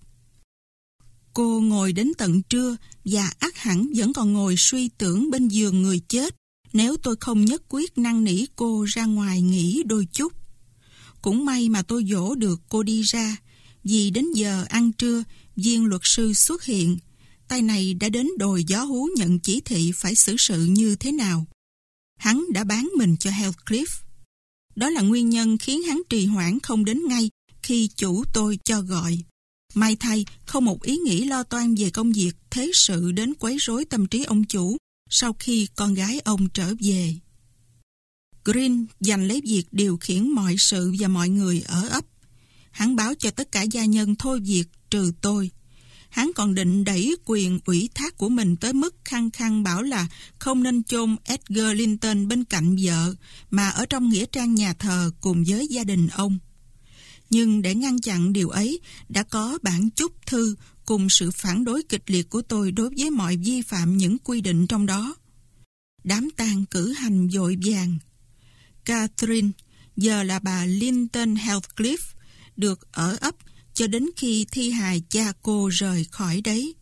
Cô ngồi đến tận trưa và ác hẳn vẫn còn ngồi suy tưởng bên giường người chết nếu tôi không nhất quyết năn nỉ cô ra ngoài nghỉ đôi chút. Cũng may mà tôi dỗ được cô đi ra vì đến giờ ăn trưa, viên luật sư xuất hiện. Tay này đã đến đồi gió hú nhận chỉ thị phải xử sự như thế nào. Hắn đã bán mình cho Heathcliff. Đó là nguyên nhân khiến hắn trì hoãn không đến ngay khi chủ tôi cho gọi. May thay, không một ý nghĩ lo toan về công việc thế sự đến quấy rối tâm trí ông chủ sau khi con gái ông trở về. Green dành lấy việc điều khiển mọi sự và mọi người ở ấp. Hắn báo cho tất cả gia nhân thôi việc trừ tôi. Hắn còn định đẩy quyền ủy thác của mình tới mức khăng khăng bảo là không nên chôn Edgar Linton bên cạnh vợ mà ở trong nghĩa trang nhà thờ cùng với gia đình ông. Nhưng để ngăn chặn điều ấy, đã có bản chúc thư cùng sự phản đối kịch liệt của tôi đối với mọi vi phạm những quy định trong đó. Đám tang cử hành dội vàng. Catherine, giờ là bà Linton Heathcliff, được ở ấp cho đến khi thi hài cha cô rời khỏi đấy.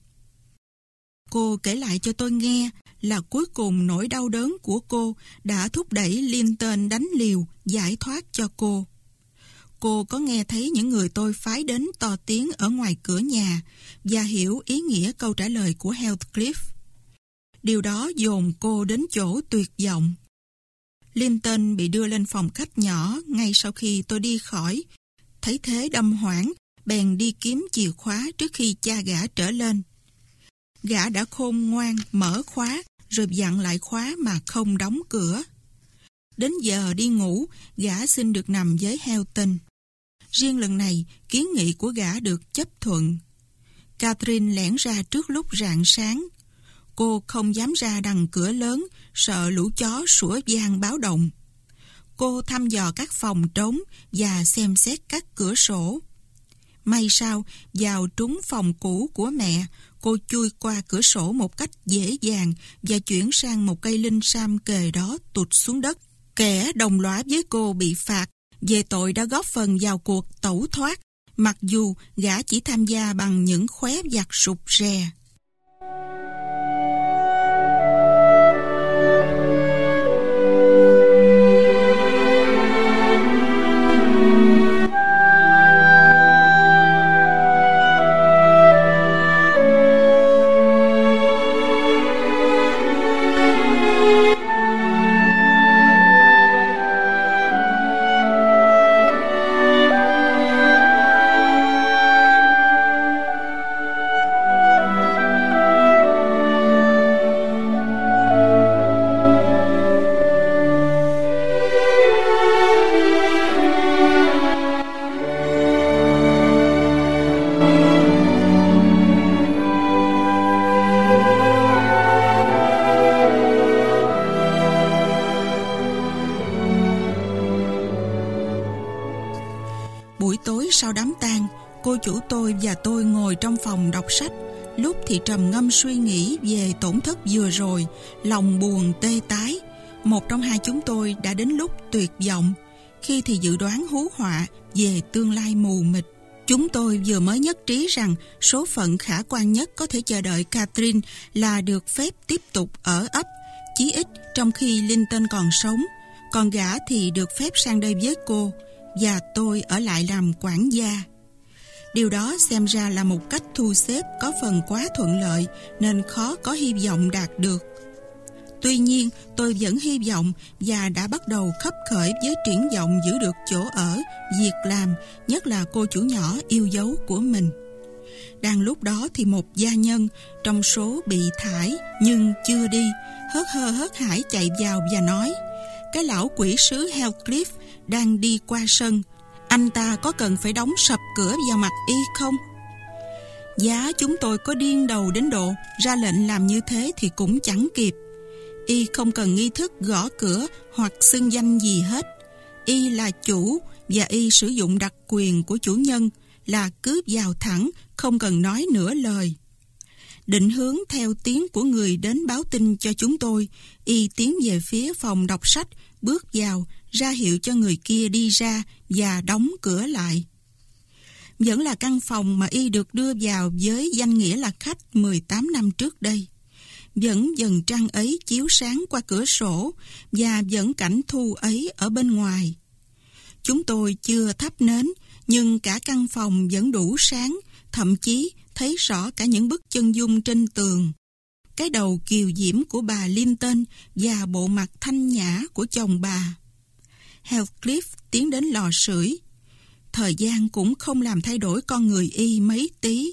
Cô kể lại cho tôi nghe là cuối cùng nỗi đau đớn của cô đã thúc đẩy Linton đánh liều, giải thoát cho cô. Cô có nghe thấy những người tôi phái đến to tiếng ở ngoài cửa nhà và hiểu ý nghĩa câu trả lời của Heathcliff. Điều đó dồn cô đến chỗ tuyệt vọng. Linton bị đưa lên phòng khách nhỏ ngay sau khi tôi đi khỏi. Thấy thế đâm hoảng, bèn đi kiếm chìa khóa trước khi cha gã trở lên. Gã đã khôn ngoan mở khóa rồi dặn lại khóa mà không đóng cửa. Đến giờ đi ngủ, gã xin được nằm với heo tinh Riêng lần này, kiến nghị của gã được chấp thuận. Catherine lẻn ra trước lúc rạng sáng. Cô không dám ra đằng cửa lớn, sợ lũ chó sủa gian báo động. Cô thăm dò các phòng trống và xem xét các cửa sổ. May sao, vào trúng phòng cũ của mẹ, cô chui qua cửa sổ một cách dễ dàng và chuyển sang một cây linh sam kề đó tụt xuống đất. Kẻ đồng lõa với cô bị phạt về tội đã góp phần vào cuộc tẩu thoát, mặc dù gã chỉ tham gia bằng những khóe giặt sụp rè. Suy nghĩ về tổn thất vừa rồi Lòng buồn tê tái. Một trong hai chúng tôi đã đến lúc tuyệt vọng Khi thì dự đoán hú họa về tương lai mù mịt. Chúng tôi vừa mới nhất trí rằng số phận khả quan nhất có thể chờ đợi Catherine là được phép tiếp tục ở ấp, chí ít trong khi Linton còn sống, còn gã thì được phép sang đây với cô, và tôi ở lại làm quản gia. Điều đó xem ra là một cách thu xếp có phần quá thuận lợi nên khó có hy vọng đạt được. Tuy nhiên, tôi vẫn hy vọng và đã bắt đầu khấp khởi với triển vọng giữ được chỗ ở, việc làm, nhất là cô chủ nhỏ yêu dấu của mình. Đang lúc đó thì một gia nhân trong số bị thải nhưng chưa đi, hớt hơ hớt hải chạy vào và nói cái lão quỷ sứ Hellcliff đang đi qua sân, anh ta có cần phải đóng sập cửa vào mặt y không? Giá chúng tôi có điên đầu đến độ ra lệnh làm như thế thì cũng chẳng kịp. Y không cần nghi thức gõ cửa hoặc xưng danh gì hết. Y là chủ và Y sử dụng đặc quyền của chủ nhân là cướp vào thẳng, không cần nói nửa lời. Định hướng theo tiếng của người đến báo tin cho chúng tôi, Y tiến về phía phòng đọc sách, bước vào ra hiệu cho người kia đi ra và đóng cửa lại. Vẫn là căn phòng mà y được đưa vào với danh nghĩa là khách 18 năm trước đây. Vẫn dần trăng ấy chiếu sáng qua cửa sổ và vẫn cảnh thu ấy ở bên ngoài. Chúng tôi chưa thắp nến Nhưng cả căn phòng vẫn đủ sáng, thậm chí thấy rõ cả những bức chân dung trên tường. Cái đầu kiều diễm của bà Linton và bộ mặt thanh nhã của chồng bà. Heathcliff tiến đến lò sưởi. Thời gian cũng không làm thay đổi con người y mấy tí.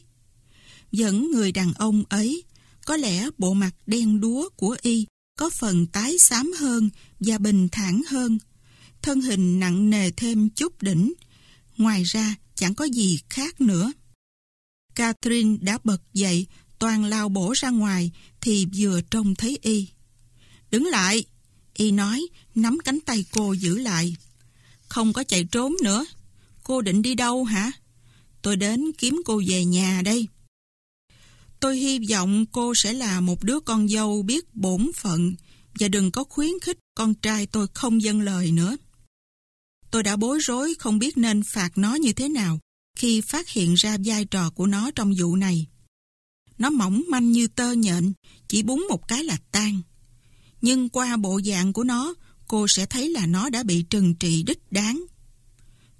Vẫn người đàn ông ấy, có lẽ bộ mặt đen đúa của y có phần tái xám hơn và bình thản hơn. Thân hình nặng nề thêm chút đỉnh. Ngoài ra chẳng có gì khác nữa. Catherine đã bật dậy, toàn lao bổ ra ngoài thì vừa trông thấy y. Đứng lại, y nói, nắm cánh tay cô giữ lại. Không có chạy trốn nữa. Cô định đi đâu hả? Tôi đến kiếm cô về nhà đây. Tôi hy vọng cô sẽ là một đứa con dâu biết bổn phận và đừng có khuyến khích con trai tôi không dâng lời nữa. Tôi đã bối rối không biết nên phạt nó như thế nào khi phát hiện ra vai trò của nó trong vụ này. Nó mỏng manh như tơ nhện, chỉ búng một cái là tan. Nhưng qua bộ dạng của nó, cô sẽ thấy là nó đã bị trừng trị đích đáng.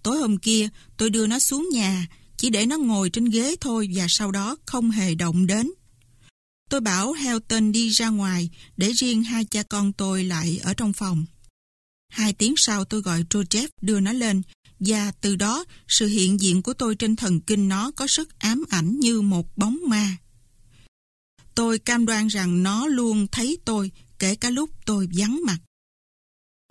Tối hôm kia, tôi đưa nó xuống nhà, chỉ để nó ngồi trên ghế thôi và sau đó không hề động đến. Tôi bảo Helton đi ra ngoài để riêng hai cha con tôi lại ở trong phòng. Hai tiếng sau tôi gọi Trochev đưa nó lên và từ đó sự hiện diện của tôi trên thần kinh nó có sức ám ảnh như một bóng ma. Tôi cam đoan rằng nó luôn thấy tôi kể cả lúc tôi vắng mặt.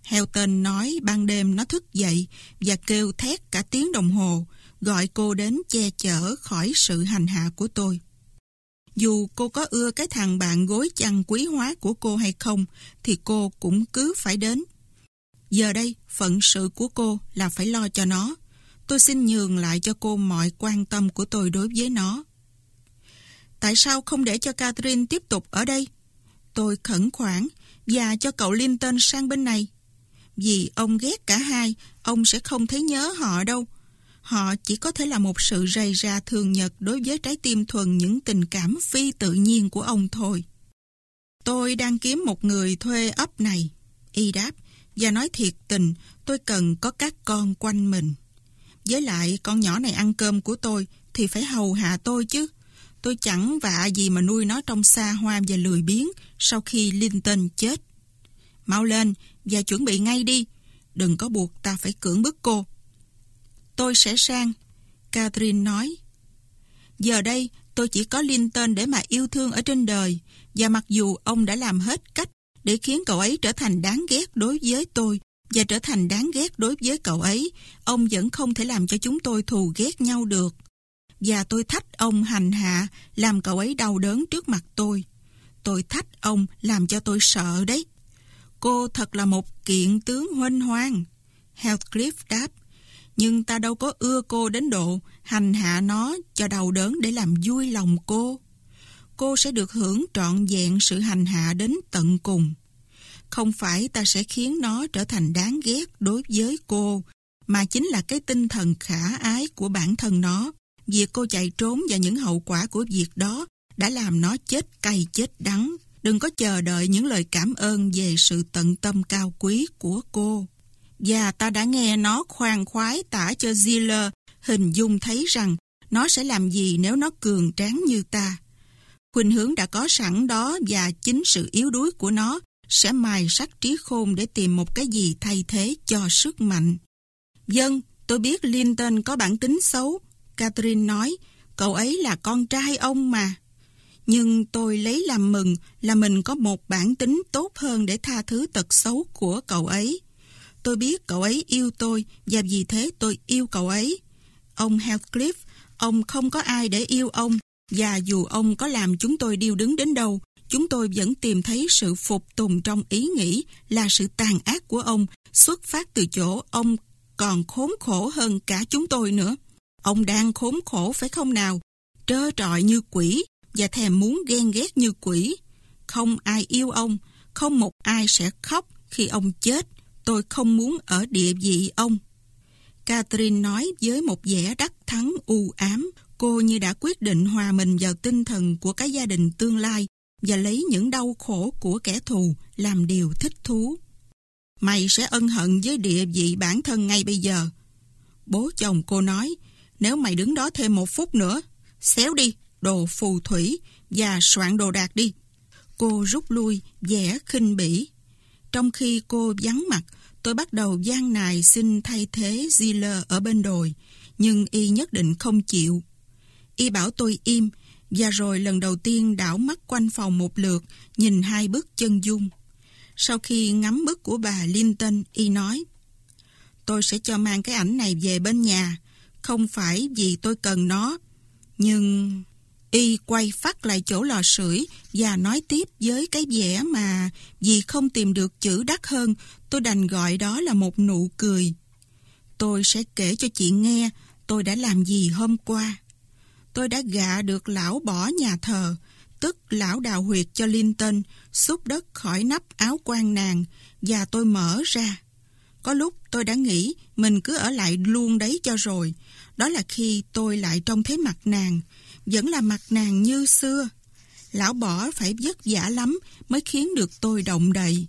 Helton nói ban đêm nó thức dậy và kêu thét cả tiếng đồng hồ, gọi cô đến che chở khỏi sự hành hạ của tôi. Dù cô có ưa cái thằng bạn gối chăn quý hóa của cô hay không, thì cô cũng cứ phải đến. Giờ đây, phận sự của cô là phải lo cho nó. Tôi xin nhường lại cho cô mọi quan tâm của tôi đối với nó. Tại sao không để cho Catherine tiếp tục ở đây? Tôi khẩn khoản và cho cậu Linton sang bên này. Vì ông ghét cả hai, ông sẽ không thấy nhớ họ đâu. Họ chỉ có thể là một sự rầy ra thường nhật đối với trái tim thuần những tình cảm phi tự nhiên của ông thôi. Tôi đang kiếm một người thuê ấp này. Y đáp, và nói thiệt tình, tôi cần có các con quanh mình. Với lại con nhỏ này ăn cơm của tôi thì phải hầu hạ tôi chứ. Tôi chẳng vạ gì mà nuôi nó trong xa hoa và lười biếng sau khi Linton chết. Mau lên và chuẩn bị ngay đi. Đừng có buộc ta phải cưỡng bức cô. Tôi sẽ sang, Catherine nói. Giờ đây, tôi chỉ có Linton để mà yêu thương ở trên đời, và mặc dù ông đã làm hết cách để khiến cậu ấy trở thành đáng ghét đối với tôi, và trở thành đáng ghét đối với cậu ấy, ông vẫn không thể làm cho chúng tôi thù ghét nhau được. Và tôi thách ông hành hạ, làm cậu ấy đau đớn trước mặt tôi. Tôi thách ông làm cho tôi sợ đấy. Cô thật là một kiện tướng huênh hoang. Heathcliff đáp nhưng ta đâu có ưa cô đến độ hành hạ nó cho đau đớn để làm vui lòng cô. Cô sẽ được hưởng trọn vẹn sự hành hạ đến tận cùng. Không phải ta sẽ khiến nó trở thành đáng ghét đối với cô, mà chính là cái tinh thần khả ái của bản thân nó. Việc cô chạy trốn và những hậu quả của việc đó đã làm nó chết cay chết đắng. Đừng có chờ đợi những lời cảm ơn về sự tận tâm cao quý của cô. Và ta đã nghe nó khoan khoái tả cho Ziller hình dung thấy rằng nó sẽ làm gì nếu nó cường tráng như ta. Khuynh hướng đã có sẵn đó và chính sự yếu đuối của nó sẽ mài sắc trí khôn để tìm một cái gì thay thế cho sức mạnh. Dân, tôi biết Linton có bản tính xấu. Catherine nói, cậu ấy là con trai ông mà. Nhưng tôi lấy làm mừng là mình có một bản tính tốt hơn để tha thứ tật xấu của cậu ấy. Tôi biết cậu ấy yêu tôi và vì thế tôi yêu cậu ấy. Ông Heathcliff, ông không có ai để yêu ông và dù ông có làm chúng tôi điêu đứng đến đâu, chúng tôi vẫn tìm thấy sự phục tùng trong ý nghĩ là sự tàn ác của ông xuất phát từ chỗ ông còn khốn khổ hơn cả chúng tôi nữa. Ông đang khốn khổ phải không nào? Trơ trọi như quỷ và thèm muốn ghen ghét như quỷ. Không ai yêu ông, không một ai sẽ khóc khi ông chết Tôi không muốn ở địa vị ông. Catherine nói với một vẻ đắc thắng u ám, cô như đã quyết định hòa mình vào tinh thần của cái gia đình tương lai và lấy những đau khổ của kẻ thù làm điều thích thú. Mày sẽ ân hận với địa vị bản thân ngay bây giờ. Bố chồng cô nói, nếu mày đứng đó thêm một phút nữa, xéo đi, đồ phù thủy và soạn đồ đạc đi. Cô rút lui, vẻ khinh bỉ. Trong khi cô vắng mặt, tôi bắt đầu gian nài xin thay thế Ziller ở bên đồi, nhưng y nhất định không chịu. Y bảo tôi im, và rồi lần đầu tiên đảo mắt quanh phòng một lượt, nhìn hai bức chân dung. Sau khi ngắm bức của bà Linton, y nói, tôi sẽ cho mang cái ảnh này về bên nhà, không phải vì tôi cần nó, nhưng... Y quay phát lại chỗ lò sưởi và nói tiếp với cái vẻ mà vì không tìm được chữ đắt hơn, tôi đành gọi đó là một nụ cười. Tôi sẽ kể cho chị nghe tôi đã làm gì hôm qua. Tôi đã gạ được lão bỏ nhà thờ, tức lão đào huyệt cho Linton, xúc đất khỏi nắp áo quan nàng, và tôi mở ra. Có lúc tôi đã nghĩ mình cứ ở lại luôn đấy cho rồi. Đó là khi tôi lại trông thấy mặt nàng, vẫn là mặt nàng như xưa. Lão bỏ phải vất vả lắm mới khiến được tôi động đậy.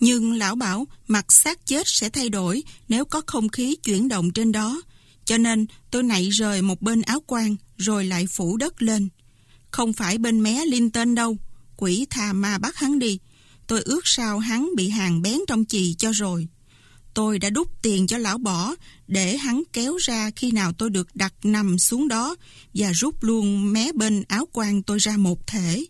Nhưng lão bảo mặt xác chết sẽ thay đổi nếu có không khí chuyển động trên đó. Cho nên tôi nảy rời một bên áo quan rồi lại phủ đất lên. Không phải bên mé Linton đâu. Quỷ thà ma bắt hắn đi. Tôi ước sao hắn bị hàng bén trong chì cho rồi. Tôi đã đút tiền cho lão bỏ để hắn kéo ra khi nào tôi được đặt nằm xuống đó và rút luôn mé bên áo quan tôi ra một thể.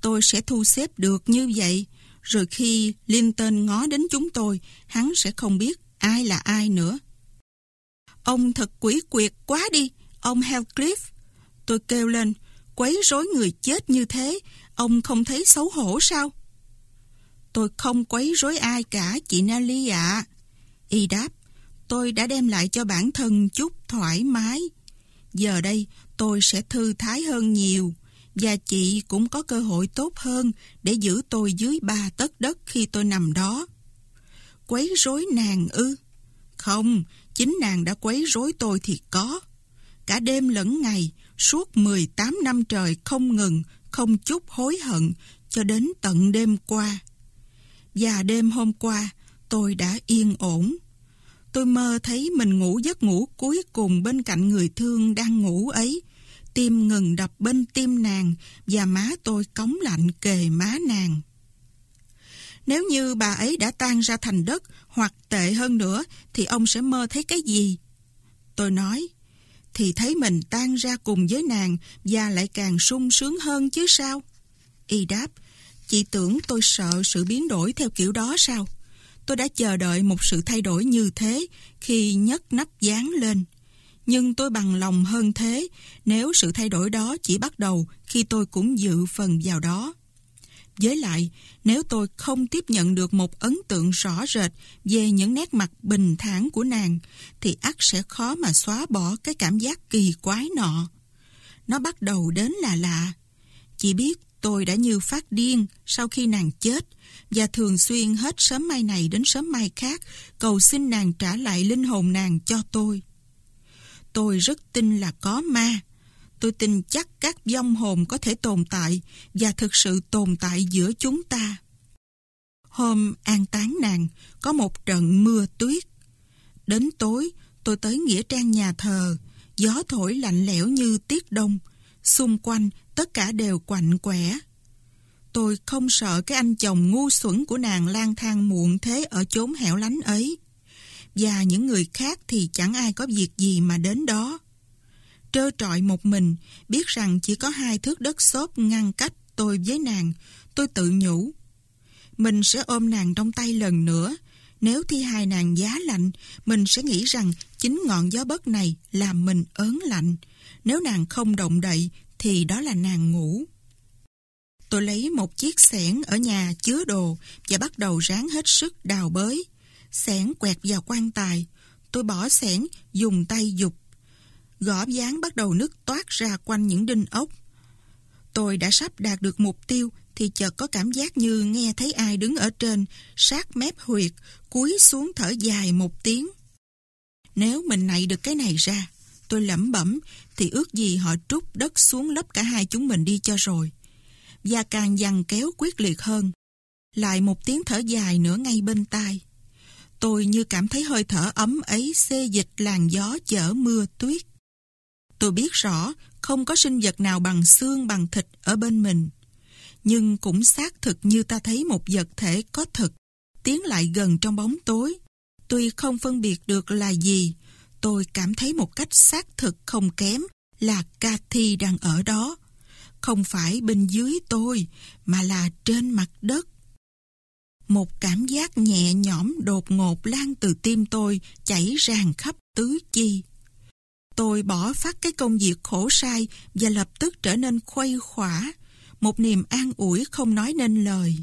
Tôi sẽ thu xếp được như vậy. Rồi khi Linton ngó đến chúng tôi, hắn sẽ không biết ai là ai nữa. Ông thật quỷ quyệt quá đi, ông hellcliff Tôi kêu lên, quấy rối người chết như thế, ông không thấy xấu hổ sao? Tôi không quấy rối ai cả, chị Nelly ạ. Y đáp, tôi đã đem lại cho bản thân chút thoải mái. Giờ đây, tôi sẽ thư thái hơn nhiều, và chị cũng có cơ hội tốt hơn để giữ tôi dưới ba tấc đất khi tôi nằm đó. Quấy rối nàng ư? Không, chính nàng đã quấy rối tôi thì có. Cả đêm lẫn ngày, suốt 18 năm trời không ngừng, không chút hối hận, cho đến tận đêm qua. Và đêm hôm qua, tôi đã yên ổn. Tôi mơ thấy mình ngủ giấc ngủ cuối cùng bên cạnh người thương đang ngủ ấy. Tim ngừng đập bên tim nàng và má tôi cống lạnh kề má nàng. Nếu như bà ấy đã tan ra thành đất hoặc tệ hơn nữa thì ông sẽ mơ thấy cái gì? Tôi nói, thì thấy mình tan ra cùng với nàng và lại càng sung sướng hơn chứ sao? Y đáp, chị tưởng tôi sợ sự biến đổi theo kiểu đó sao? Tôi đã chờ đợi một sự thay đổi như thế khi nhấc nắp dán lên. Nhưng tôi bằng lòng hơn thế nếu sự thay đổi đó chỉ bắt đầu khi tôi cũng dự phần vào đó. Với lại, nếu tôi không tiếp nhận được một ấn tượng rõ rệt về những nét mặt bình thản của nàng, thì ắt sẽ khó mà xóa bỏ cái cảm giác kỳ quái nọ. Nó bắt đầu đến là lạ. Chỉ biết tôi đã như phát điên sau khi nàng chết, và thường xuyên hết sớm mai này đến sớm mai khác cầu xin nàng trả lại linh hồn nàng cho tôi. Tôi rất tin là có ma. Tôi tin chắc các vong hồn có thể tồn tại và thực sự tồn tại giữa chúng ta. Hôm an táng nàng, có một trận mưa tuyết. Đến tối, tôi tới Nghĩa Trang nhà thờ, gió thổi lạnh lẽo như tiết đông. Xung quanh, tất cả đều quạnh quẻ, Tôi không sợ cái anh chồng ngu xuẩn của nàng lang thang muộn thế ở chốn hẻo lánh ấy. Và những người khác thì chẳng ai có việc gì mà đến đó. Trơ trọi một mình, biết rằng chỉ có hai thước đất xốp ngăn cách tôi với nàng, tôi tự nhủ. Mình sẽ ôm nàng trong tay lần nữa. Nếu thi hài nàng giá lạnh, mình sẽ nghĩ rằng chính ngọn gió bất này làm mình ớn lạnh. Nếu nàng không động đậy, thì đó là nàng ngủ. Tôi lấy một chiếc xẻng ở nhà chứa đồ và bắt đầu ráng hết sức đào bới. Xẻng quẹt vào quan tài. Tôi bỏ xẻng, dùng tay dục. Gõ dán bắt đầu nứt toát ra quanh những đinh ốc. Tôi đã sắp đạt được mục tiêu thì chợt có cảm giác như nghe thấy ai đứng ở trên, sát mép huyệt, cúi xuống thở dài một tiếng. Nếu mình nạy được cái này ra, tôi lẩm bẩm, thì ước gì họ trút đất xuống lấp cả hai chúng mình đi cho rồi và càng dằn kéo quyết liệt hơn. Lại một tiếng thở dài nữa ngay bên tai. Tôi như cảm thấy hơi thở ấm ấy xê dịch làn gió chở mưa tuyết. Tôi biết rõ không có sinh vật nào bằng xương bằng thịt ở bên mình. Nhưng cũng xác thực như ta thấy một vật thể có thực tiến lại gần trong bóng tối. Tuy không phân biệt được là gì, tôi cảm thấy một cách xác thực không kém là Cathy đang ở đó. Không phải bên dưới tôi, mà là trên mặt đất. Một cảm giác nhẹ nhõm đột ngột lan từ tim tôi chảy ràng khắp tứ chi. Tôi bỏ phát cái công việc khổ sai và lập tức trở nên khuây khỏa, một niềm an ủi không nói nên lời.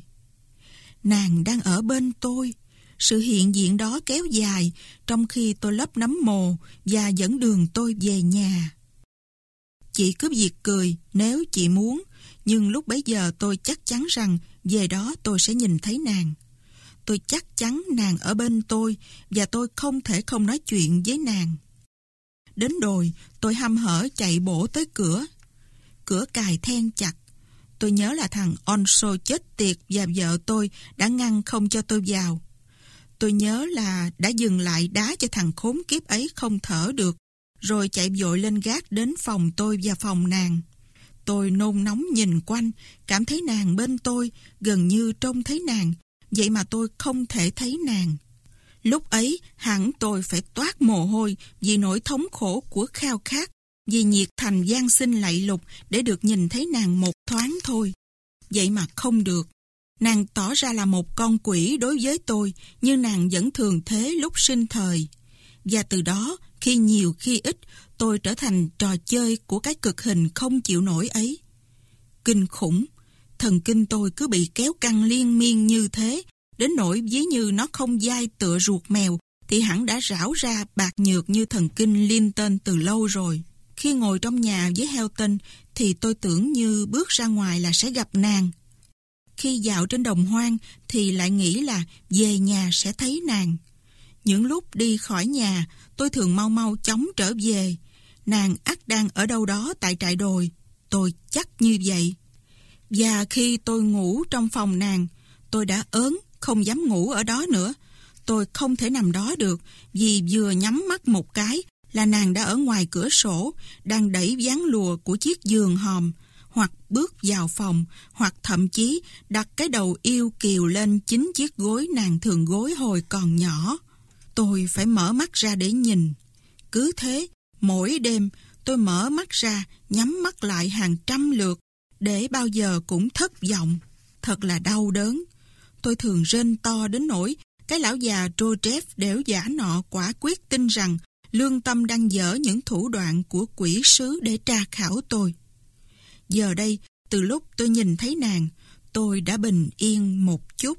Nàng đang ở bên tôi, sự hiện diện đó kéo dài trong khi tôi lấp nấm mồ và dẫn đường tôi về nhà. Chị cứ việc cười nếu chị muốn, nhưng lúc bấy giờ tôi chắc chắn rằng về đó tôi sẽ nhìn thấy nàng. Tôi chắc chắn nàng ở bên tôi và tôi không thể không nói chuyện với nàng. Đến đồi, tôi hăm hở chạy bổ tới cửa. Cửa cài then chặt. Tôi nhớ là thằng Onso chết tiệt và vợ tôi đã ngăn không cho tôi vào. Tôi nhớ là đã dừng lại đá cho thằng khốn kiếp ấy không thở được, rồi chạy vội lên gác đến phòng tôi và phòng nàng. Tôi nôn nóng nhìn quanh, cảm thấy nàng bên tôi, gần như trông thấy nàng, vậy mà tôi không thể thấy nàng. Lúc ấy, hẳn tôi phải toát mồ hôi vì nỗi thống khổ của khao khát, vì nhiệt thành gian sinh lạy lục để được nhìn thấy nàng một thoáng thôi. Vậy mà không được. Nàng tỏ ra là một con quỷ đối với tôi, như nàng vẫn thường thế lúc sinh thời. Và từ đó, khi nhiều khi ít, tôi trở thành trò chơi của cái cực hình không chịu nổi ấy. Kinh khủng, thần kinh tôi cứ bị kéo căng liên miên như thế, đến nỗi ví như nó không dai tựa ruột mèo, thì hẳn đã rảo ra bạc nhược như thần kinh Linton từ lâu rồi. Khi ngồi trong nhà với Helton thì tôi tưởng như bước ra ngoài là sẽ gặp nàng. Khi dạo trên đồng hoang thì lại nghĩ là về nhà sẽ thấy nàng. Những lúc đi khỏi nhà, tôi thường mau mau chóng trở về. Nàng ắt đang ở đâu đó tại trại đồi. Tôi chắc như vậy. Và khi tôi ngủ trong phòng nàng, tôi đã ớn, không dám ngủ ở đó nữa. Tôi không thể nằm đó được, vì vừa nhắm mắt một cái là nàng đã ở ngoài cửa sổ, đang đẩy ván lùa của chiếc giường hòm, hoặc bước vào phòng, hoặc thậm chí đặt cái đầu yêu kiều lên chính chiếc gối nàng thường gối hồi còn nhỏ. Tôi phải mở mắt ra để nhìn. Cứ thế, mỗi đêm tôi mở mắt ra, nhắm mắt lại hàng trăm lượt, để bao giờ cũng thất vọng. Thật là đau đớn. Tôi thường rên to đến nỗi cái lão già Joseph đẻo giả nọ quả quyết tin rằng lương tâm đang dở những thủ đoạn của quỷ sứ để tra khảo tôi. Giờ đây, từ lúc tôi nhìn thấy nàng, tôi đã bình yên một chút.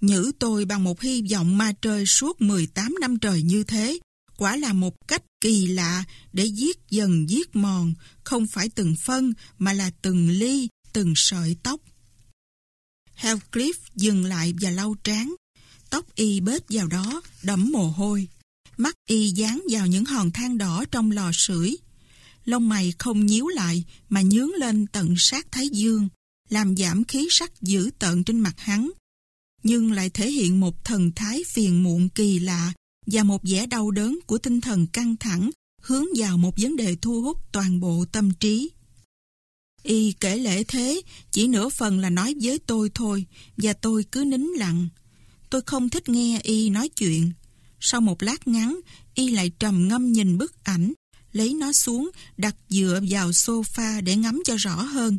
Nhữ tôi bằng một hy vọng ma trời suốt 18 năm trời như thế, quả là một cách kỳ lạ để giết dần giết mòn, không phải từng phân mà là từng ly, từng sợi tóc. Heathcliff dừng lại và lau trán. Tóc y bết vào đó, đẫm mồ hôi. Mắt y dán vào những hòn than đỏ trong lò sưởi. Lông mày không nhíu lại mà nhướng lên tận sát thái dương, làm giảm khí sắc dữ tợn trên mặt hắn. Nhưng lại thể hiện một thần thái phiền muộn kỳ lạ và một vẻ đau đớn của tinh thần căng thẳng hướng vào một vấn đề thu hút toàn bộ tâm trí. Y kể lễ thế, chỉ nửa phần là nói với tôi thôi, và tôi cứ nín lặng. Tôi không thích nghe Y nói chuyện. Sau một lát ngắn, Y lại trầm ngâm nhìn bức ảnh, lấy nó xuống, đặt dựa vào sofa để ngắm cho rõ hơn.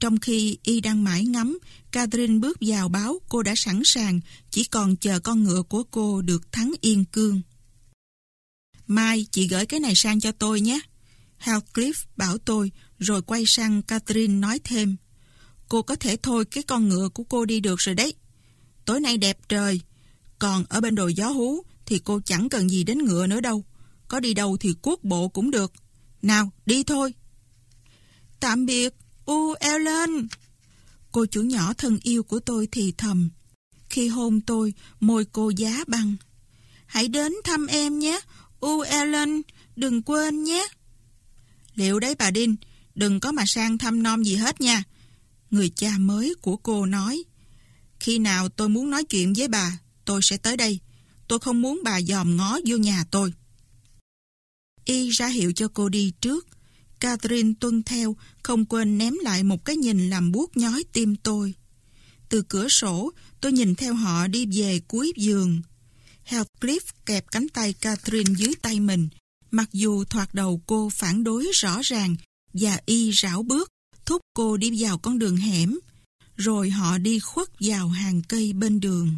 Trong khi Y đang mãi ngắm, Catherine bước vào báo cô đã sẵn sàng, chỉ còn chờ con ngựa của cô được thắng yên cương. Mai, chị gửi cái này sang cho tôi nhé. Heathcliff bảo tôi, rồi quay sang Catherine nói thêm. Cô có thể thôi cái con ngựa của cô đi được rồi đấy. Tối nay đẹp trời. Còn ở bên đồi gió hú thì cô chẳng cần gì đến ngựa nữa đâu. Có đi đâu thì cuốc bộ cũng được. Nào, đi thôi. Tạm biệt, U Ellen. Cô chủ nhỏ thân yêu của tôi thì thầm. Khi hôn tôi, môi cô giá băng. Hãy đến thăm em nhé, U Ellen, đừng quên nhé. Liệu đấy bà Đinh, đừng có mà sang thăm non gì hết nha. Người cha mới của cô nói, khi nào tôi muốn nói chuyện với bà, tôi sẽ tới đây. Tôi không muốn bà dòm ngó vô nhà tôi. Y ra hiệu cho cô đi trước. Catherine tuân theo, không quên ném lại một cái nhìn làm buốt nhói tim tôi. Từ cửa sổ, tôi nhìn theo họ đi về cuối giường. Heathcliff kẹp cánh tay Catherine dưới tay mình, mặc dù thoạt đầu cô phản đối rõ ràng và y rảo bước, thúc cô đi vào con đường hẻm, rồi họ đi khuất vào hàng cây bên đường.